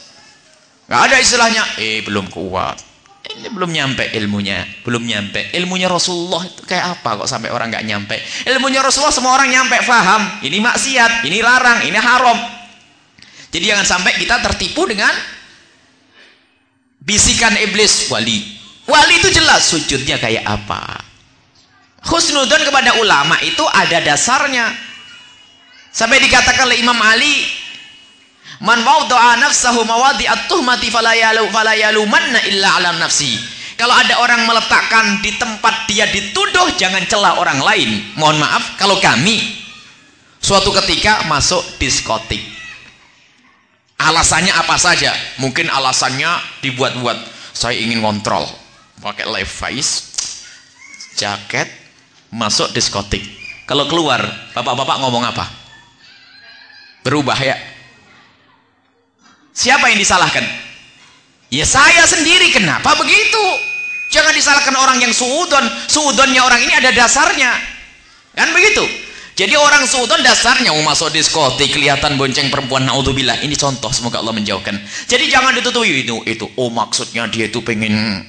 A: Nggak ada istilahnya, eh belum kuat ini belum nyampe ilmunya belum nyampe ilmunya Rasulullah itu kayak apa kok sampai orang nggak nyampe ilmunya Rasulullah semua orang nyampe faham ini maksiat ini larang ini haram jadi jangan sampai kita tertipu dengan bisikan iblis wali wali itu jelas sujudnya kayak apa husnudon kepada ulama itu ada dasarnya Sampai dikatakan oleh Imam Ali, Man wawda'a nafsahu mawadi'at tuhmati fala yalu fala yalumanna illa 'ala nafsi. Kalau ada orang meletakkan di tempat dia dituduh, jangan celah orang lain. Mohon maaf, kalau kami suatu ketika masuk diskotik. Alasannya apa saja? Mungkin alasannya dibuat-buat. Saya ingin kontrol. Pakai Levi's, jaket, masuk diskotik. Kalau keluar, bapak-bapak ngomong apa? Berubah ya? Siapa yang disalahkan? Ya saya sendiri. Kenapa begitu? Jangan disalahkan orang yang suudon. Suudonnya orang ini ada dasarnya. Kan begitu? Jadi orang suudon dasarnya mau masuk diskotik kelihatan bonceng perempuan naudzubillah. Ini contoh semoga Allah menjauhkan. Jadi jangan ditutupi itu itu. Oh maksudnya dia itu pengen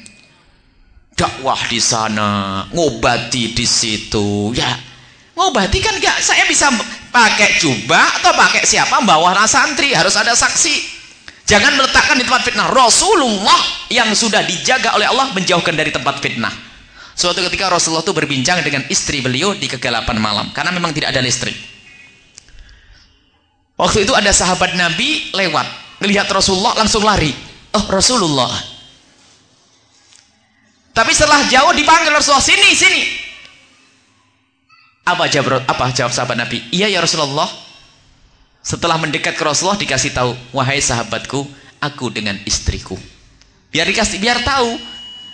A: dakwah di sana, ngobati di situ. Ya, ngobati kan enggak saya bisa pakai jubah atau pakai siapa bawa santri harus ada saksi. Jangan meletakkan di tempat fitnah. Rasulullah yang sudah dijaga oleh Allah menjauhkan dari tempat fitnah. Suatu ketika Rasulullah itu berbincang dengan istri beliau di kegelapan malam. Karena memang tidak ada listrik. Waktu itu ada sahabat Nabi lewat. Melihat Rasulullah langsung lari. Oh Rasulullah. Tapi setelah jauh dipanggil Rasulullah. Sini, sini. Apa jawab, apa jawab sahabat Nabi? Iya ya Rasulullah. Setelah mendekat ke Rasulullah dikasih tahu, wahai sahabatku, aku dengan istriku. Biar dikasih, biar tahu.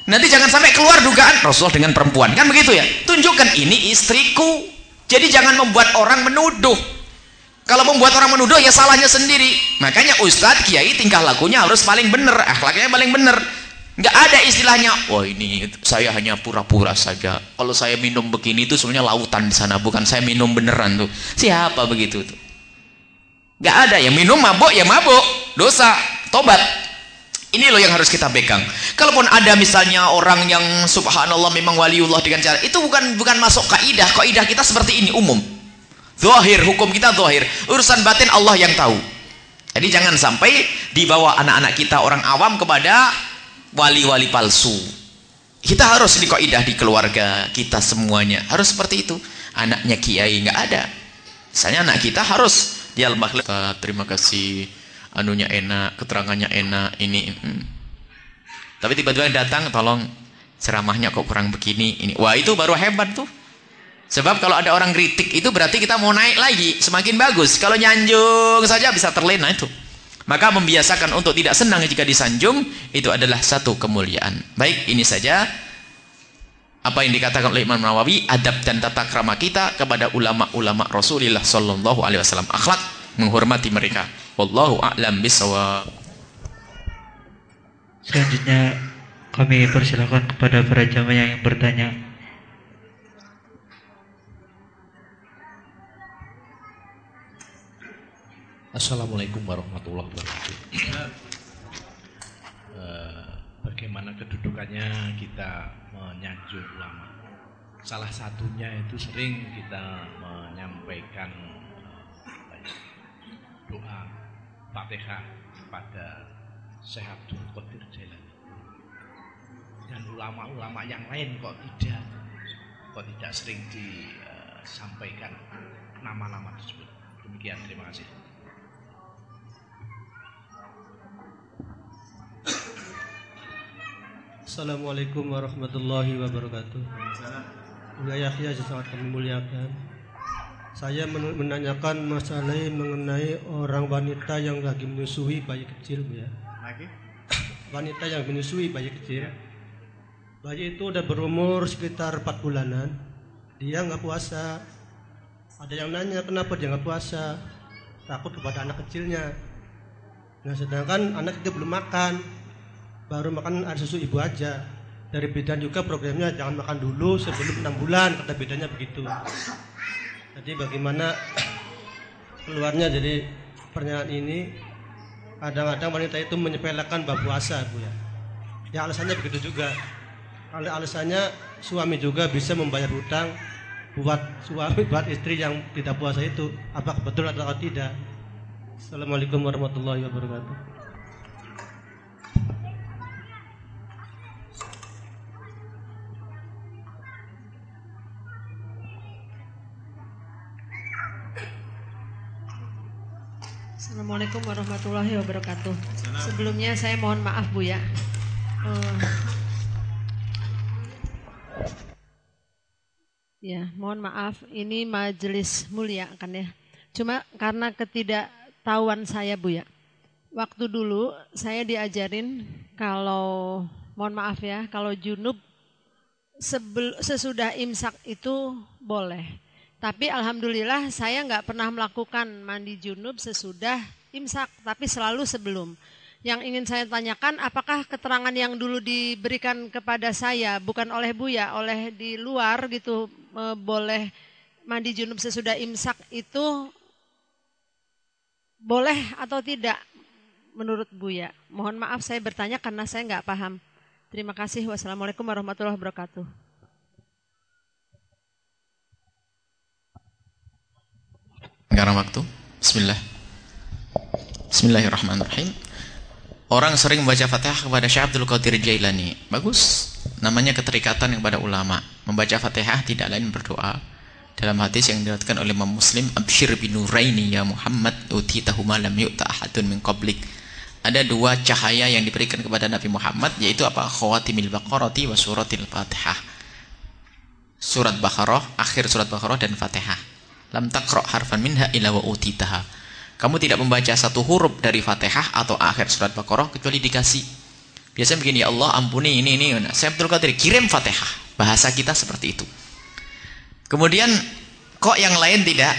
A: Nanti jangan sampai keluar dugaan Rasulullah dengan perempuan. Kan begitu ya? Tunjukkan ini istriku. Jadi jangan membuat orang menuduh. Kalau membuat orang menuduh ya salahnya sendiri. Makanya ustadz, kiai tingkah lakunya harus paling benar, akhlaknya paling benar. Nggak ada istilahnya, wah ini saya hanya pura-pura saja. Kalau saya minum begini itu sebenarnya lautan di sana, bukan saya minum beneran tuh. Siapa begitu tuh? Gak ada yang minum mabuk ya mabuk dosa tobat ini loh yang harus kita pegang. Kalaupun ada misalnya orang yang subhanallah memang waliullah dengan cara itu bukan bukan masuk kaidah. Kaidah kita seperti ini umum. Zahir hukum kita zahir. Urusan batin Allah yang tahu. Jadi jangan sampai dibawa anak-anak kita orang awam kepada wali-wali palsu. Kita harus di kaidah di keluarga kita semuanya. Harus seperti itu. Anaknya kiai nggak ada. Misalnya anak kita harus makhluk terima kasih anunya enak keterangannya enak ini hmm. tapi tiba-tiba datang tolong ceramahnya kok kurang begini ini. Wah itu baru hebat tuh. Sebab kalau ada orang kritik itu berarti kita mau naik lagi semakin bagus. Kalau nyanjung saja bisa terlena itu. Maka membiasakan untuk tidak senang jika disanjung itu adalah satu kemuliaan. Baik ini saja apa yang dikatakan oleh Imam Nawawi adab dan tata krama kita kepada ulama-ulama Rasulullah sallallahu alaihi wasallam akhlak menghormati mereka. Wallahu a'lam bisawab
B: selanjutnya kami persilakan kepada para jamaah yang bertanya.
C: Assalamualaikum warahmatullahi wabarakatuh. Eh, bagaimana kedudukannya kita menyanjung ulama. Salah satunya itu sering kita menyampaikan doa Fatihah kepada Syekh Abdul Qadir Jailani. Dan ulama-ulama yang lain kok tidak kok tidak sering disampaikan nama-nama tersebut. Demikian, terima kasih.
D: Assalamualaikum warahmatullahi wabarakatuh. Ya Yahya sangat kami muliakan. Saya menanyakan masalah mengenai orang wanita yang lagi menyusui bayi kecil, ya. Lagi? Wanita yang menyusui bayi kecil. Bayi itu udah berumur sekitar 4 bulanan. Dia nggak puasa. Ada yang nanya kenapa dia nggak puasa? Takut kepada anak kecilnya. Nah sedangkan anak itu belum makan baru makan air susu ibu aja dari bidan juga programnya jangan makan dulu sebelum enam bulan kata bedanya begitu jadi bagaimana keluarnya jadi pernyataan ini? Kadang-kadang wanita itu menyepelekan bab puasa bu ya. Ya alasannya begitu juga. Kalau alasannya suami juga bisa membayar hutang buat suami buat istri yang tidak puasa itu apakah betul atau tidak. Assalamualaikum warahmatullahi wabarakatuh
E: Assalamualaikum warahmatullahi wabarakatuh. Sebelumnya saya mohon maaf Bu ya. Uh, ya, mohon maaf. Ini majelis mulia kan ya. Cuma karena ketidaktahuan saya Bu ya. Waktu dulu saya diajarin kalau mohon maaf ya, kalau junub sebel, sesudah imsak itu boleh. Tapi alhamdulillah saya nggak pernah melakukan mandi junub sesudah imsak, tapi selalu sebelum. Yang ingin saya tanyakan, apakah keterangan yang dulu diberikan kepada saya, bukan oleh Buya, oleh di luar gitu, e, boleh mandi junub sesudah imsak itu boleh atau tidak menurut Buya? Mohon maaf saya bertanya karena saya nggak paham. Terima kasih. Wassalamualaikum warahmatullahi wabarakatuh.
A: Sekarang waktu. Bismillah. Bismillahirrahmanirrahim. Orang sering membaca Fatihah kepada Syekh Abdul Qadir Jailani. Bagus. Namanya keterikatan kepada ulama. Membaca Fatihah tidak lain berdoa. Dalam hadis yang diriwayatkan oleh Imam Muslim, Abshir bin Nuraini ya Muhammad utitahu ma lam yu'ta ahadun min qablik. Ada dua cahaya yang diberikan kepada Nabi Muhammad yaitu apa? Khawatimil Baqarati wa suratil Fatihah. Surat Baqarah, akhir surat Baqarah dan Fatihah lam takro harfan minha illa wa utitaha. Kamu tidak membaca satu huruf dari Fatihah atau akhir surat Baqarah kecuali dikasih. Biasanya begini, ya Allah ampuni ini ini. Saya betul Qadir kirim Fatihah. Bahasa kita seperti itu. Kemudian kok yang lain tidak?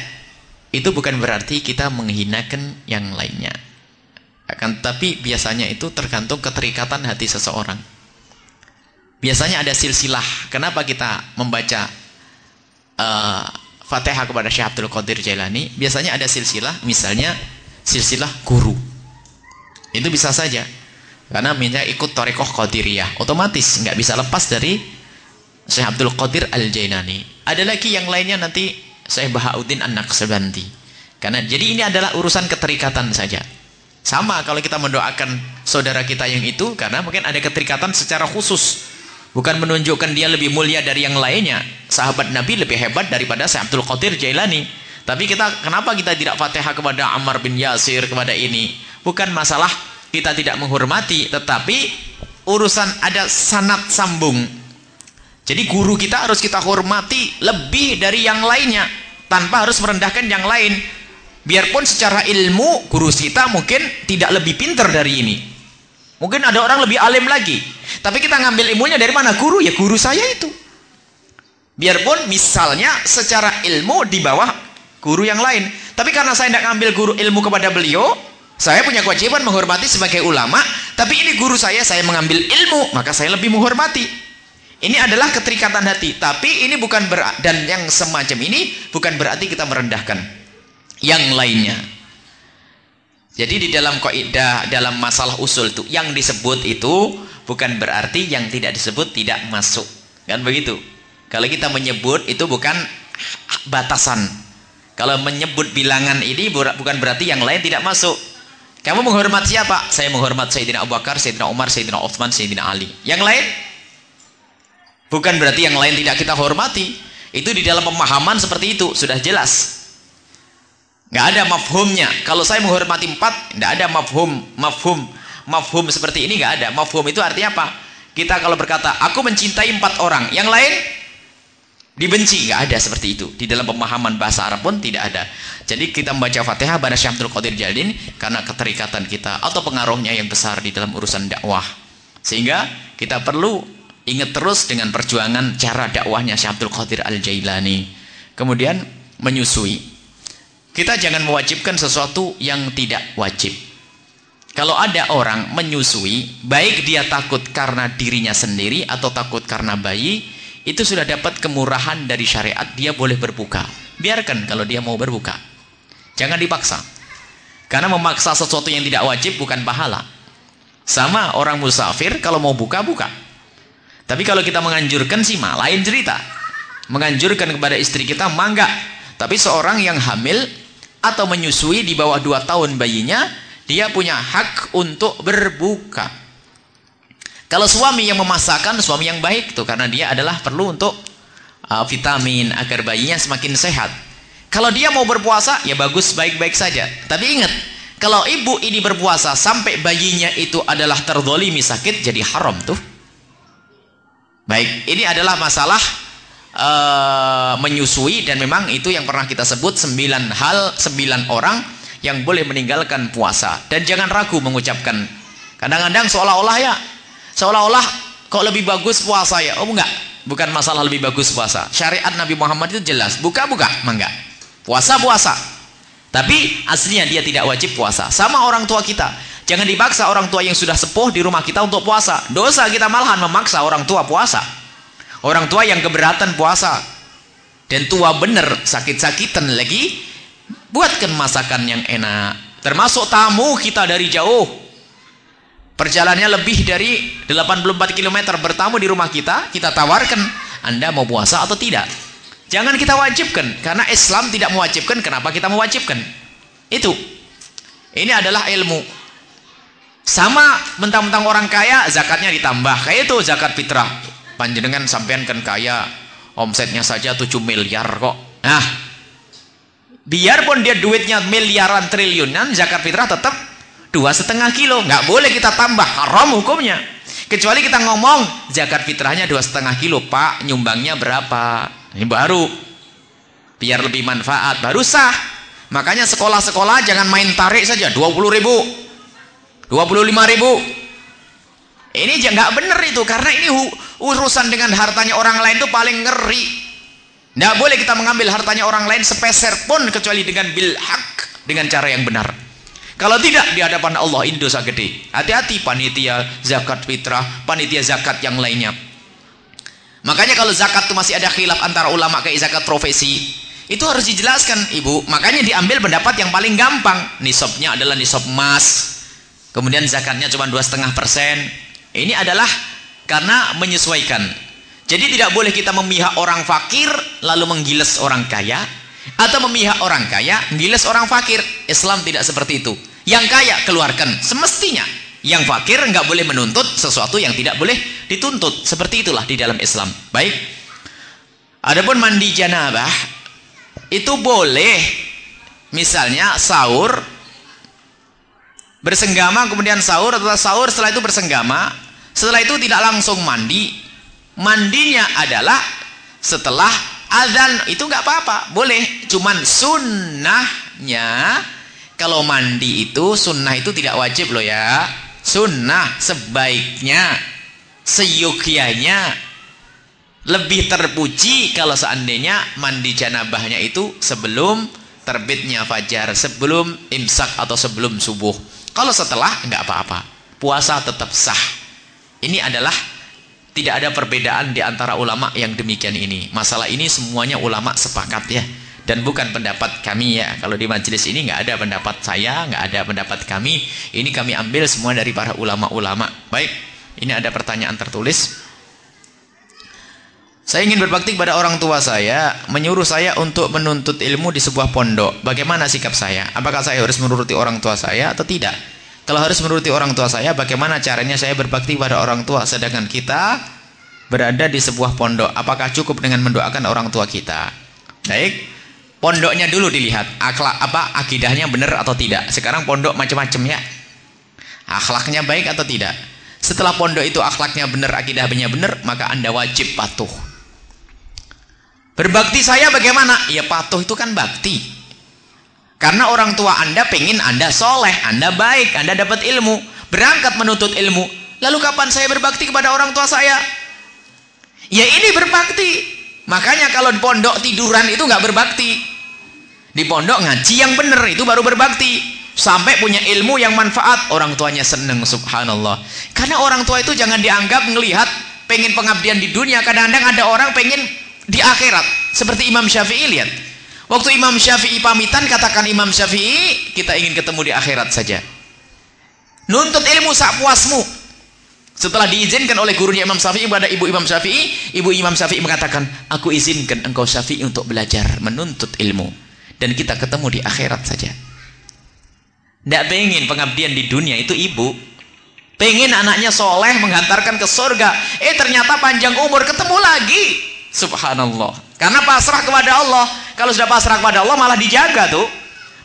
A: Itu bukan berarti kita menghinakan yang lainnya. Akan tapi biasanya itu tergantung keterikatan hati seseorang. Biasanya ada silsilah. Kenapa kita membaca uh, Fatihah kepada Syekh Abdul Qadir Jailani, biasanya ada silsilah, misalnya silsilah guru. Itu bisa saja. Karena minta ikut Torekoh Qadiriyah. Otomatis, nggak bisa lepas dari Syekh Abdul Qadir Al-Jailani. Ada lagi yang lainnya nanti Syekh Bahauddin Anak Sebanti. Karena jadi ini adalah urusan keterikatan saja. Sama kalau kita mendoakan saudara kita yang itu karena mungkin ada keterikatan secara khusus. Bukan menunjukkan dia lebih mulia dari yang lainnya. Sahabat Nabi lebih hebat daripada Syekh Abdul Qadir Jailani. Tapi kita kenapa kita tidak Fatihah kepada Ammar bin Yasir kepada ini? Bukan masalah kita tidak menghormati, tetapi urusan ada sanat sambung. Jadi guru kita harus kita hormati lebih dari yang lainnya tanpa harus merendahkan yang lain. Biarpun secara ilmu guru kita mungkin tidak lebih pintar dari ini. Mungkin ada orang lebih alim lagi. Tapi kita ngambil ilmunya dari mana? Guru. Ya guru saya itu. Biarpun misalnya secara ilmu di bawah guru yang lain. Tapi karena saya tidak ngambil guru ilmu kepada beliau, saya punya kewajiban menghormati sebagai ulama. Tapi ini guru saya, saya mengambil ilmu. Maka saya lebih menghormati. Ini adalah keterikatan hati. Tapi ini bukan berarti, dan yang semacam ini bukan berarti kita merendahkan yang lainnya. Jadi di dalam kaidah dalam masalah usul itu yang disebut itu bukan berarti yang tidak disebut tidak masuk. Kan begitu? Kalau kita menyebut itu bukan batasan. Kalau menyebut bilangan ini bukan berarti yang lain tidak masuk. Kamu menghormat siapa? Saya menghormat Sayyidina Abu Bakar, Sayyidina Umar, Sayyidina Uthman, Sayyidina Ali. Yang lain? Bukan berarti yang lain tidak kita hormati. Itu di dalam pemahaman seperti itu. Sudah jelas nggak ada mafhumnya. Kalau saya menghormati empat nggak ada mafhum mafhum mafhum seperti ini nggak ada. Mafhum itu artinya apa? Kita kalau berkata aku mencintai empat orang yang lain dibenci. Nggak ada seperti itu. Di dalam pemahaman bahasa Arab pun tidak ada. Jadi kita membaca Fatihah pada Syekh Qadir Jalin karena keterikatan kita atau pengaruhnya yang besar di dalam urusan dakwah. Sehingga kita perlu ingat terus dengan perjuangan cara dakwahnya Syekh Qadir Al Jailani kemudian menyusui kita jangan mewajibkan sesuatu yang tidak wajib. Kalau ada orang menyusui, baik dia takut karena dirinya sendiri atau takut karena bayi, itu sudah dapat kemurahan dari syariat, dia boleh berbuka. Biarkan kalau dia mau berbuka. Jangan dipaksa. Karena memaksa sesuatu yang tidak wajib bukan pahala. Sama orang musafir kalau mau buka, buka. Tapi kalau kita menganjurkan sih lain cerita. Menganjurkan kepada istri kita, mangga. Tapi seorang yang hamil atau menyusui di bawah dua tahun bayinya, dia punya hak untuk berbuka. Kalau suami yang memasakkan, suami yang baik tuh karena dia adalah perlu untuk uh, vitamin agar bayinya semakin sehat. Kalau dia mau berpuasa, ya bagus baik-baik saja. Tapi ingat, Kalau ibu ini berpuasa sampai bayinya itu adalah terdolimi sakit, jadi haram tuh. Baik, ini adalah masalah uh, menyusui dan memang itu yang pernah kita sebut sembilan hal, sembilan orang yang boleh meninggalkan puasa. Dan jangan ragu mengucapkan. Kadang-kadang seolah-olah ya, seolah-olah kok lebih bagus puasa ya. Oh enggak, bukan masalah lebih bagus puasa. Syariat Nabi Muhammad itu jelas, buka-buka, mangga. Puasa-puasa. Tapi aslinya dia tidak wajib puasa. Sama orang tua kita. Jangan dipaksa orang tua yang sudah sepuh di rumah kita untuk puasa. Dosa kita malahan memaksa orang tua puasa. Orang tua yang keberatan puasa. Dan tua bener sakit-sakitan lagi. Buatkan masakan yang enak. Termasuk tamu kita dari jauh. Perjalanannya lebih dari 84 km bertamu di rumah kita. Kita tawarkan. Anda mau puasa atau tidak? Jangan kita wajibkan karena Islam tidak mewajibkan, kenapa kita mewajibkan? Itu. Ini adalah ilmu. Sama mentang-mentang orang kaya zakatnya ditambah. Kayak itu zakat fitrah. Panjenengan sampean kan kaya, omsetnya saja 7 miliar kok. Nah, biarpun dia duitnya miliaran triliunan, zakat fitrah tetap dua setengah kilo. Nggak boleh kita tambah, haram hukumnya. Kecuali kita ngomong zakat fitrahnya dua setengah kilo, Pak, nyumbangnya berapa? Ini baru. Biar lebih manfaat, baru sah. Makanya sekolah-sekolah jangan main tarik saja 20 ribu. 25 ribu. Ini nggak benar itu karena ini urusan dengan hartanya orang lain itu paling ngeri. Tidak boleh kita mengambil hartanya orang lain sepeser pun kecuali dengan bil hak dengan cara yang benar. Kalau tidak di hadapan Allah ini dosa gede. Hati-hati panitia zakat fitrah, panitia zakat yang lainnya. Makanya kalau zakat itu masih ada khilaf antara ulama kayak zakat profesi, itu harus dijelaskan ibu. Makanya diambil pendapat yang paling gampang. Nisabnya adalah nisab emas. Kemudian zakatnya cuma dua setengah persen. Ini adalah karena menyesuaikan. Jadi tidak boleh kita memihak orang fakir lalu menggiles orang kaya atau memihak orang kaya menggiles orang fakir. Islam tidak seperti itu. Yang kaya keluarkan semestinya yang fakir nggak boleh menuntut sesuatu yang tidak boleh dituntut. Seperti itulah di dalam Islam. Baik. Adapun mandi janabah itu boleh misalnya sahur bersenggama kemudian sahur atau sahur setelah itu bersenggama. Setelah itu tidak langsung mandi. Mandinya adalah setelah azan. Itu nggak apa-apa boleh. Cuman sunnahnya kalau mandi itu sunnah itu tidak wajib loh ya. Sunnah sebaiknya seyogianya lebih terpuji kalau seandainya mandi janabahnya itu sebelum terbitnya fajar sebelum imsak atau sebelum subuh kalau setelah enggak apa-apa. Puasa tetap sah. Ini adalah tidak ada perbedaan di antara ulama yang demikian ini. Masalah ini semuanya ulama sepakat ya. Dan bukan pendapat kami ya. Kalau di majelis ini nggak ada pendapat saya nggak ada pendapat kami. Ini kami ambil semua dari para ulama-ulama. Baik ini ada pertanyaan tertulis saya ingin berbakti kepada orang tua saya menyuruh saya untuk menuntut ilmu di sebuah pondok. Bagaimana sikap saya? Apakah saya harus menuruti orang tua saya atau tidak? Kalau harus menuruti orang tua saya bagaimana caranya saya berbakti kepada orang tua sedangkan kita berada di sebuah pondok? Apakah cukup dengan mendoakan orang tua kita? Baik pondoknya dulu dilihat. Akhlak apa? Akidahnya benar atau tidak? Sekarang pondok macam-macam ya. Akhlaknya baik atau tidak? Setelah pondok itu akhlaknya benar akidahnya benar maka anda wajib patuh berbakti saya bagaimana ya patuh itu kan bakti karena orang tua anda pengen anda soleh anda baik anda dapat ilmu berangkat menuntut ilmu lalu kapan saya berbakti kepada orang tua saya ya ini berbakti Makanya kalau di pondok tiduran itu nggak berbakti. Di pondok ngaji yang benar itu baru berbakti. Sampai punya ilmu yang manfaat, orang tuanya seneng subhanallah. Karena orang tua itu jangan dianggap melihat pengen pengabdian di dunia. Kadang-kadang ada orang pengen di akhirat. Seperti Imam Syafi'i lihat. Waktu Imam Syafi'i pamitan katakan Imam Syafi'i kita ingin ketemu di akhirat saja. Nuntut ilmu sak puasmu. Setelah diizinkan oleh gurunya Imam Syafi'i kepada ibu Imam Syafi'i, ibu Imam Syafi'i mengatakan, aku izinkan engkau Syafi'i untuk belajar, menuntut ilmu. Dan kita ketemu di akhirat saja. Tidak pengen pengabdian di dunia, itu ibu. Pengen anaknya soleh, menghantarkan ke surga. Eh ternyata panjang umur, ketemu lagi. Subhanallah. Karena pasrah kepada Allah. Kalau sudah pasrah kepada Allah malah dijaga tuh.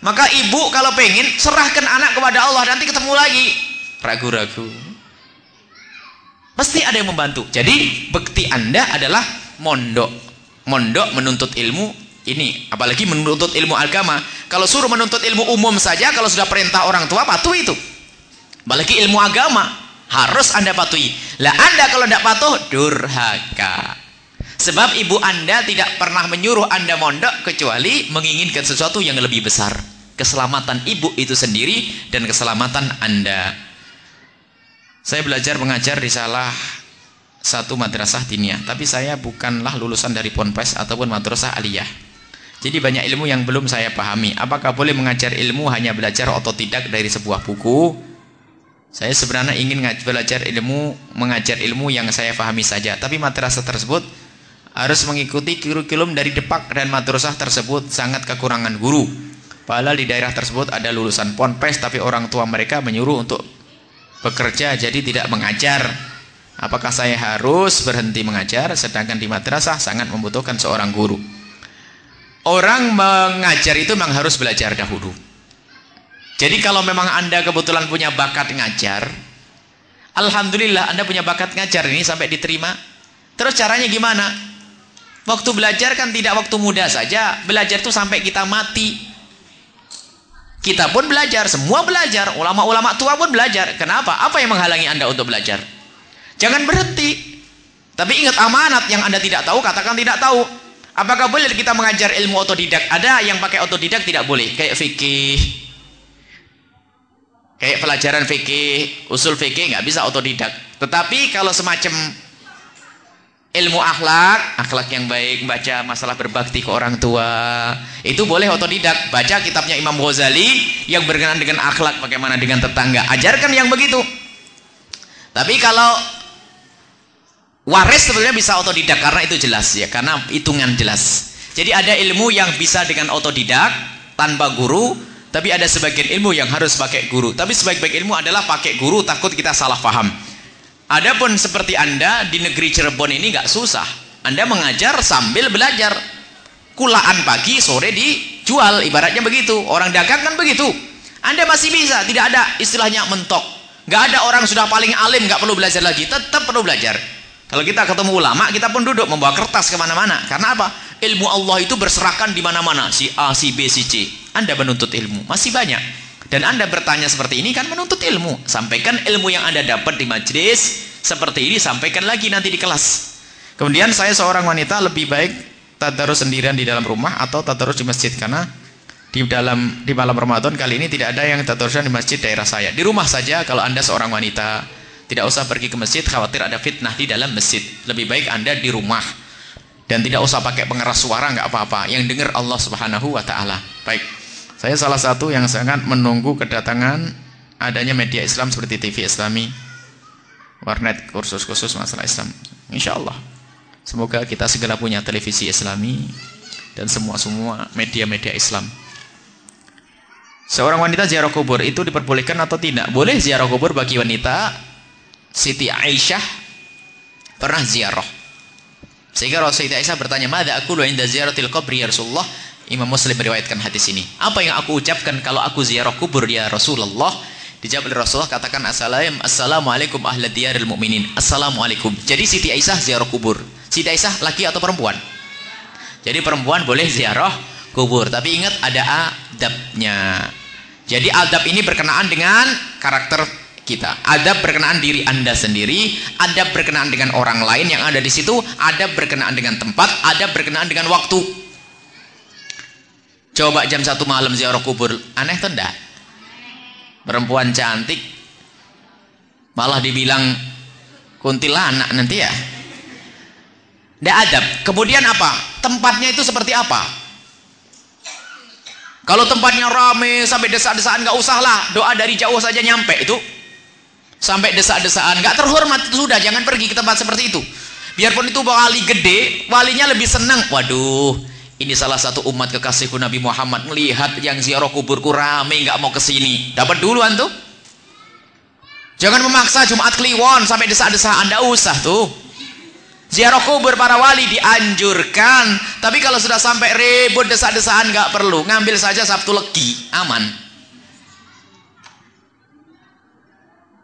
A: Maka ibu kalau pengen serahkan anak kepada Allah nanti ketemu lagi ragu-ragu. Pasti ada yang membantu. Jadi bekti Anda adalah mondok. Mondok menuntut ilmu ini, apalagi menuntut ilmu agama. Kalau suruh menuntut ilmu umum saja, kalau sudah perintah orang tua patuh itu. Apalagi ilmu agama harus Anda patuhi. Lah Anda kalau tidak patuh durhaka. Sebab ibu Anda tidak pernah menyuruh Anda mondok kecuali menginginkan sesuatu yang lebih besar. Keselamatan ibu itu sendiri dan keselamatan Anda. Saya belajar mengajar di salah satu madrasah diniyah, tapi saya bukanlah lulusan dari ponpes ataupun madrasah aliyah. Jadi banyak ilmu yang belum saya pahami. Apakah boleh mengajar ilmu hanya belajar atau tidak dari sebuah buku? Saya sebenarnya ingin belajar ilmu, mengajar ilmu yang saya pahami saja. Tapi madrasah tersebut harus mengikuti kurikulum dari Depak dan madrasah tersebut sangat kekurangan guru. Padahal di daerah tersebut ada lulusan ponpes tapi orang tua mereka menyuruh untuk bekerja jadi tidak mengajar. Apakah saya harus berhenti mengajar? Sedangkan di madrasah sangat membutuhkan seorang guru. Orang mengajar itu memang harus belajar dahulu. Jadi kalau memang anda kebetulan punya bakat ngajar Alhamdulillah anda punya bakat ngajar ini sampai diterima. Terus caranya gimana waktu belajar kan tidak waktu muda saja belajar itu sampai kita mati kita pun belajar, semua belajar. Ulama-ulama tua pun belajar. Kenapa? Apa yang menghalangi Anda untuk belajar? Jangan berhenti. Tapi ingat amanat yang Anda tidak tahu, katakan tidak tahu. Apakah boleh kita mengajar ilmu otodidak? Ada yang pakai otodidak tidak boleh. Kayak fikih. Kayak pelajaran fikih, usul fikih nggak bisa otodidak. Tetapi kalau semacam ilmu akhlak, akhlak yang baik, baca masalah berbakti ke orang tua. Itu boleh otodidak. Baca kitabnya Imam Ghazali yang berkenaan dengan akhlak bagaimana dengan tetangga. Ajarkan yang begitu. Tapi kalau waris sebenarnya bisa otodidak karena itu jelas ya, karena hitungan jelas. Jadi ada ilmu yang bisa dengan otodidak tanpa guru, tapi ada sebagian ilmu yang harus pakai guru. Tapi sebaik-baik ilmu adalah pakai guru takut kita salah paham. Adapun seperti Anda di negeri Cirebon ini nggak susah. Anda mengajar sambil belajar. Kulaan pagi, sore dijual. Ibaratnya begitu. Orang dagang kan begitu. Anda masih bisa. Tidak ada istilahnya mentok. Nggak ada orang sudah paling alim nggak perlu belajar lagi. Tetap perlu belajar. Kalau kita ketemu ulama, kita pun duduk membawa kertas ke mana-mana. Karena apa? Ilmu Allah itu berserakan di mana-mana. Si A, si B, si C. Anda menuntut ilmu. Masih banyak. Dan Anda bertanya seperti ini kan menuntut ilmu. Sampaikan ilmu yang Anda dapat di majlis seperti ini sampaikan lagi nanti di kelas. Kemudian saya seorang wanita lebih baik tadarus sendirian di dalam rumah atau tadarus di masjid karena di dalam di malam Ramadan kali ini tidak ada yang tadarusan di masjid daerah saya. Di rumah saja kalau Anda seorang wanita tidak usah pergi ke masjid khawatir ada fitnah di dalam masjid. Lebih baik Anda di rumah dan tidak usah pakai pengeras suara nggak apa-apa. Yang dengar Allah Subhanahu wa taala. Baik. Saya salah satu yang sangat menunggu kedatangan adanya media Islam seperti TV Islami, warnet kursus khusus masalah Islam. Insya Allah. Semoga kita segera punya televisi Islami dan semua-semua media-media Islam. Seorang wanita ziarah kubur itu diperbolehkan atau tidak? Boleh ziarah kubur bagi wanita. Siti Aisyah pernah ziarah. Sehingga Rasulullah Aisyah bertanya, "Mada aku inda ziaratil qabri ya Rasulullah?" Imam Muslim meriwayatkan hadis ini. Apa yang aku ucapkan kalau aku ziarah kubur ya Rasulullah? Dijawab oleh Rasulullah katakan assalam assalamualaikum ahla diyaril mu'minin. Assalamualaikum. Jadi Siti Aisyah ziarah kubur. Siti Aisyah laki atau perempuan? Jadi perempuan boleh ziarah kubur, tapi ingat ada adabnya. Jadi adab ini berkenaan dengan karakter kita. Adab berkenaan diri Anda sendiri, adab berkenaan dengan orang lain yang ada di situ, adab berkenaan dengan tempat, adab berkenaan dengan waktu. Coba jam satu malam ziarah kubur, aneh tuh enggak? Perempuan cantik malah dibilang kuntilanak nanti ya. Enggak adab. Kemudian apa? Tempatnya itu seperti apa? Kalau tempatnya rame sampai desak-desaan nggak usah lah, doa dari jauh saja nyampe itu. Sampai desak-desaan nggak terhormat sudah, jangan pergi ke tempat seperti itu. Biarpun itu wali gede, walinya lebih senang. Waduh, ini salah satu umat kekasihku Nabi Muhammad melihat yang ziarah kuburku rame nggak mau ke sini. Dapat dulu antum. Jangan memaksa Jumat Kliwon sampai desa-desa Anda usah tuh. Ziarah kubur para wali dianjurkan. Tapi kalau sudah sampai ribut desak-desaan nggak perlu. Ngambil saja Sabtu Legi, aman.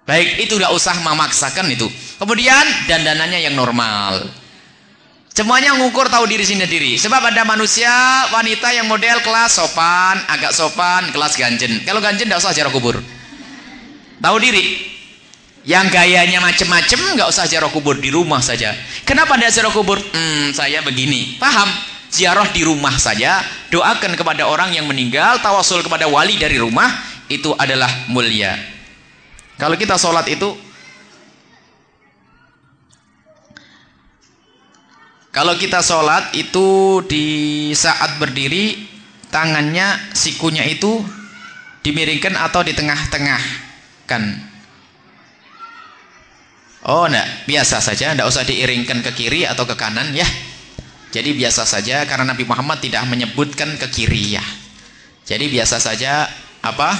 A: Baik, itu nggak usah memaksakan itu. Kemudian dandanannya yang normal. Semuanya ngukur tahu diri sendiri. Sebab ada manusia wanita yang model kelas sopan, agak sopan, kelas ganjen. Kalau ganjen tidak usah ziarah kubur. Tahu diri. Yang gayanya macem-macem nggak usah ziarah kubur di rumah saja. Kenapa tidak ziarah kubur? Hmm, saya begini. Paham? Ziarah di rumah saja. Doakan kepada orang yang meninggal, tawasul kepada wali dari rumah itu adalah mulia. Kalau kita sholat itu Kalau kita sholat itu di saat berdiri tangannya sikunya itu dimiringkan atau di tengah-tengah kan Oh enggak, biasa saja, enggak usah diiringkan ke kiri atau ke kanan ya. Jadi biasa saja karena Nabi Muhammad tidak menyebutkan ke kiri ya. Jadi biasa saja apa?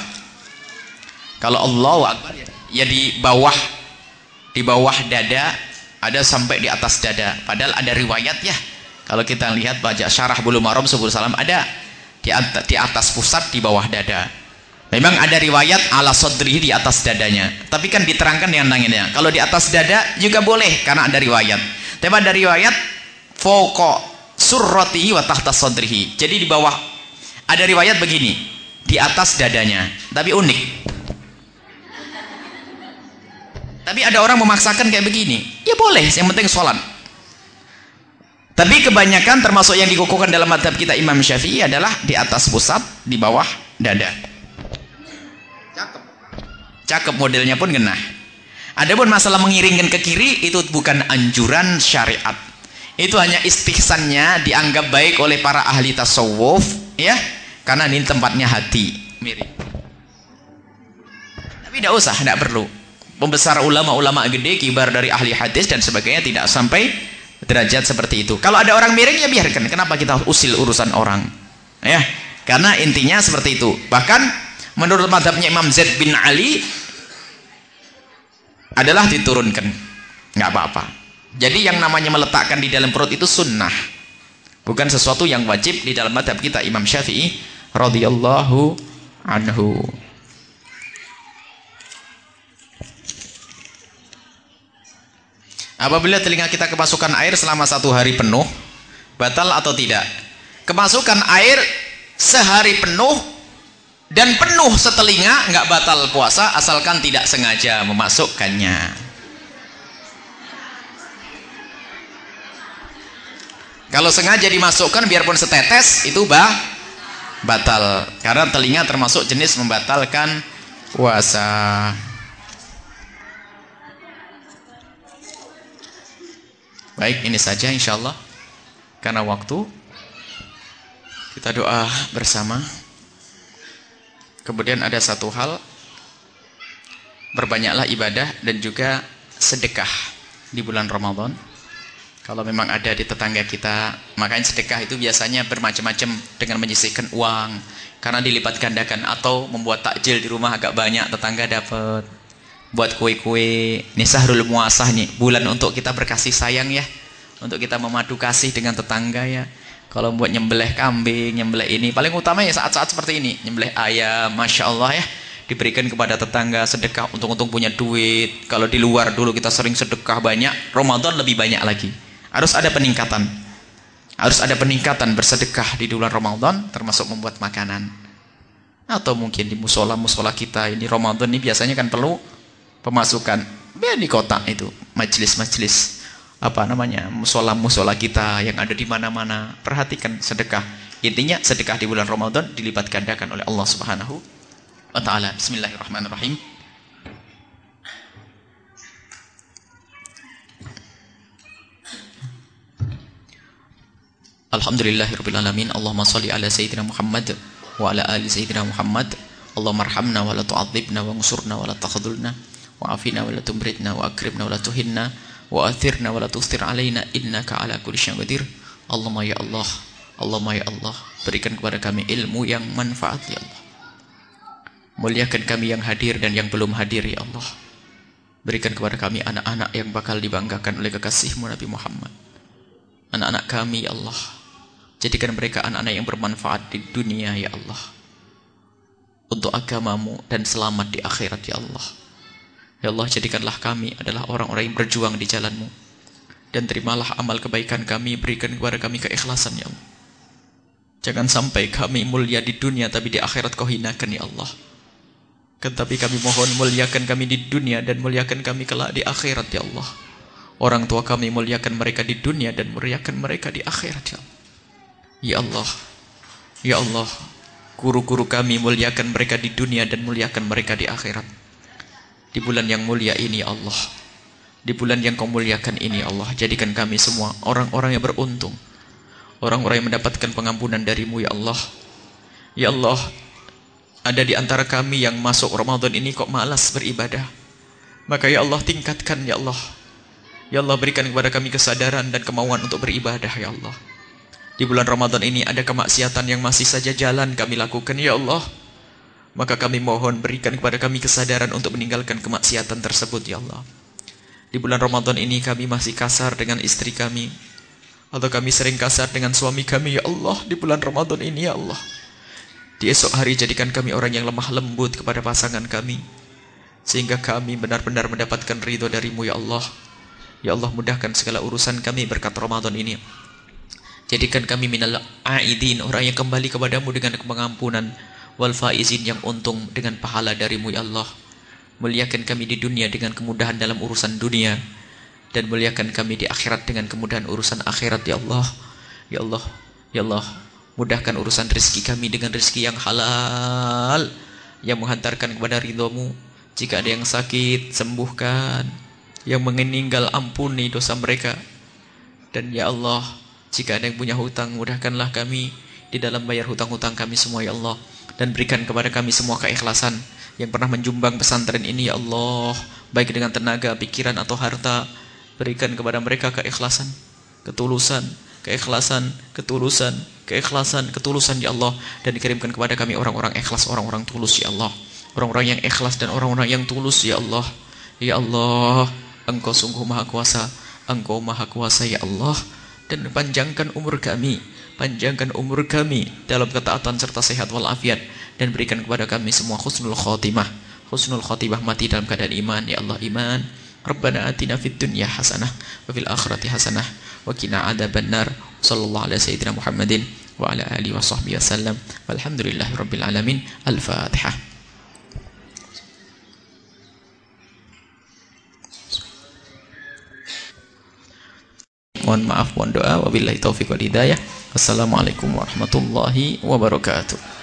A: Kalau Allah Akbar ya di bawah di bawah dada ada sampai di atas dada. Padahal ada riwayat ya. Kalau kita lihat baca syarah bulu maram sebelum salam ada di atas, di atas pusat di bawah dada. Memang ada riwayat ala sodri di atas dadanya. Tapi kan diterangkan dengan tangannya. Kalau di atas dada juga boleh karena ada riwayat. Tapi ada riwayat foko surratihi wa tahta sodrihi. Jadi di bawah ada riwayat begini. Di atas dadanya. Tapi unik. Tapi ada orang memaksakan kayak begini. Ya boleh, yang penting sholat. Tapi kebanyakan termasuk yang dikukuhkan dalam madhab kita Imam Syafi'i adalah di atas pusat, di bawah dada. Cakep modelnya pun genah. Adapun masalah mengiringkan ke kiri itu bukan anjuran syariat. Itu hanya istihsannya dianggap baik oleh para ahli tasawuf ya. Karena ini tempatnya hati. Mirip. Tapi tidak usah, tidak perlu. Pembesar ulama-ulama gede, kibar dari ahli hadis dan sebagainya tidak sampai derajat seperti itu. Kalau ada orang miring ya biarkan. Kenapa kita usil urusan orang? Ya, karena intinya seperti itu. Bahkan menurut madhabnya Imam Zaid bin Ali adalah diturunkan nggak apa-apa jadi yang namanya meletakkan di dalam perut itu sunnah bukan sesuatu yang wajib di dalam madhab kita Imam Syafi'i radhiyallahu anhu apabila telinga kita kemasukan air selama satu hari penuh batal atau tidak? Kemasukan air sehari penuh dan penuh setelinga nggak batal puasa asalkan tidak sengaja memasukkannya. Kalau sengaja dimasukkan biarpun setetes itu bah batal. Karena telinga termasuk jenis membatalkan puasa baik ini saja insyaallah. Karena waktu kita doa bersama. Kemudian ada satu hal berbanyaklah ibadah dan juga sedekah di bulan Ramadan. Kalau memang ada di tetangga kita, makanya sedekah itu biasanya bermacam-macam dengan menyisihkan uang. Karena dilipat gandakan atau membuat takjil di rumah agak banyak tetangga dapat buat kue-kue ini sahrul muasah nih bulan untuk kita berkasih sayang ya untuk kita memadu kasih dengan tetangga ya kalau buat nyembelih kambing, nyembelih ini, paling utama ya saat-saat seperti ini. Nyembelih ayam, Masya Allah ya. Diberikan kepada tetangga, sedekah, untung-untung punya duit. Kalau di luar dulu kita sering sedekah banyak, Ramadan lebih banyak lagi. Harus ada peningkatan. Harus ada peningkatan bersedekah di bulan Ramadan, termasuk membuat makanan. Atau mungkin di musola-musola kita, ini Ramadan ini biasanya kan perlu pemasukan. Ya di kota itu, majelis-majelis apa namanya musola-musola kita yang ada di mana-mana. Perhatikan sedekah. Intinya sedekah di bulan Ramadan dilipat gandakan oleh Allah Subhanahu wa taala. Bismillahirrahmanirrahim. Alhamdulillahirabbil alamin Allahumma shalli ala sayyidina Muhammad wa ala ali sayyidina Muhammad. Allahumma arhamna wa la tu'adzibna wa ansurna wa la takhadhulna wa afina wa la tumritna wa wa la tuhinna wa athirna wa la tustir alaina innaka ala kulli syai'in qadir Allahumma ya Allah Allahumma ya Allah berikan kepada kami ilmu yang manfaat ya Allah muliakan kami yang hadir dan yang belum hadir ya Allah berikan kepada kami anak-anak yang bakal dibanggakan oleh kekasihmu Nabi Muhammad anak-anak kami ya Allah. Jadikan mereka anak-anak yang bermanfaat di dunia ya Allah. Untuk agamamu dan selamat di akhirat ya Allah. Ya Allah jadikanlah kami adalah orang-orang yang berjuang di jalanmu. Dan terimalah amal kebaikan kami, berikan kepada kami keikhlasan ya Allah. Jangan sampai kami mulia di dunia tapi di akhirat kau hinakan ya Allah. Tetapi kami mohon muliakan kami di dunia dan muliakan kami kelak di akhirat ya Allah. Orang tua kami muliakan mereka di dunia dan muliakan mereka di akhirat ya Allah. Ya Allah. Ya Allah. Guru-guru kami muliakan mereka di dunia dan muliakan mereka di akhirat. Di bulan yang mulia ini Allah. Di bulan yang kau muliakan ini Allah. Jadikan kami semua orang-orang yang beruntung. Orang-orang yang mendapatkan pengampunan darimu ya Allah. Ya Allah, ada di antara kami yang masuk Ramadan ini kok malas beribadah. Maka ya Allah tingkatkan ya Allah. Ya Allah berikan kepada kami kesadaran dan kemauan untuk beribadah ya Allah. Di bulan Ramadan ini ada kemaksiatan yang masih saja jalan kami lakukan ya Allah. Maka kami mohon berikan kepada kami kesadaran untuk meninggalkan kemaksiatan tersebut ya Allah. Di bulan Ramadan ini kami masih kasar dengan istri kami. Atau kami sering kasar dengan suami kami ya Allah di bulan Ramadan ini ya Allah. Di esok hari jadikan kami orang yang lemah lembut kepada pasangan kami. Sehingga kami benar-benar mendapatkan ridho darimu ya Allah. Ya Allah mudahkan segala urusan kami berkat Ramadan ini. Jadikan kami minal aidin orang yang kembali kepadamu dengan pengampunan wal faizin yang untung dengan pahala darimu ya Allah. Muliakan kami di dunia dengan kemudahan dalam urusan dunia dan muliakan kami di akhirat dengan kemudahan urusan akhirat ya Allah. Ya Allah, ya Allah, Mudahkan urusan rezeki kami dengan rezeki yang halal yang menghantarkan kepada ridhomu. Jika ada yang sakit, sembuhkan. Yang meninggal, ampuni dosa mereka. Dan ya Allah, jika ada yang punya hutang, mudahkanlah kami di dalam bayar hutang-hutang kami semua ya Allah. Dan berikan kepada kami semua keikhlasan yang pernah menjumbang pesantren ini ya Allah. Baik dengan tenaga, pikiran atau harta. Berikan kepada mereka keikhlasan, ketulusan, keikhlasan, ketulusan, keikhlasan, ketulusan ya Allah dan dikirimkan kepada kami orang-orang ikhlas, orang-orang tulus ya Allah. Orang-orang yang ikhlas dan orang-orang yang tulus ya Allah. Ya Allah, Engkau sungguh Maha Kuasa. Engkau Maha Kuasa ya Allah dan panjangkan umur kami, panjangkan umur kami dalam ketaatan serta sehat walafiat dan berikan kepada kami semua husnul khotimah. Husnul khotimah mati dalam keadaan iman ya Allah iman. Rabbana atina fid dunya hasanah wa fil akhirati hasanah wa qina adzabannar. Sallallahu alaihi sayyidina Muhammadin wa ala alihi wa sahbihi wasallam. Walhamdulillahi rabbil alamin. Al-Fatihah. Mohon maaf, mohon doa. Wabillahi taufiq wal hidayah. Wassalamualaikum warahmatullahi wabarakatuh.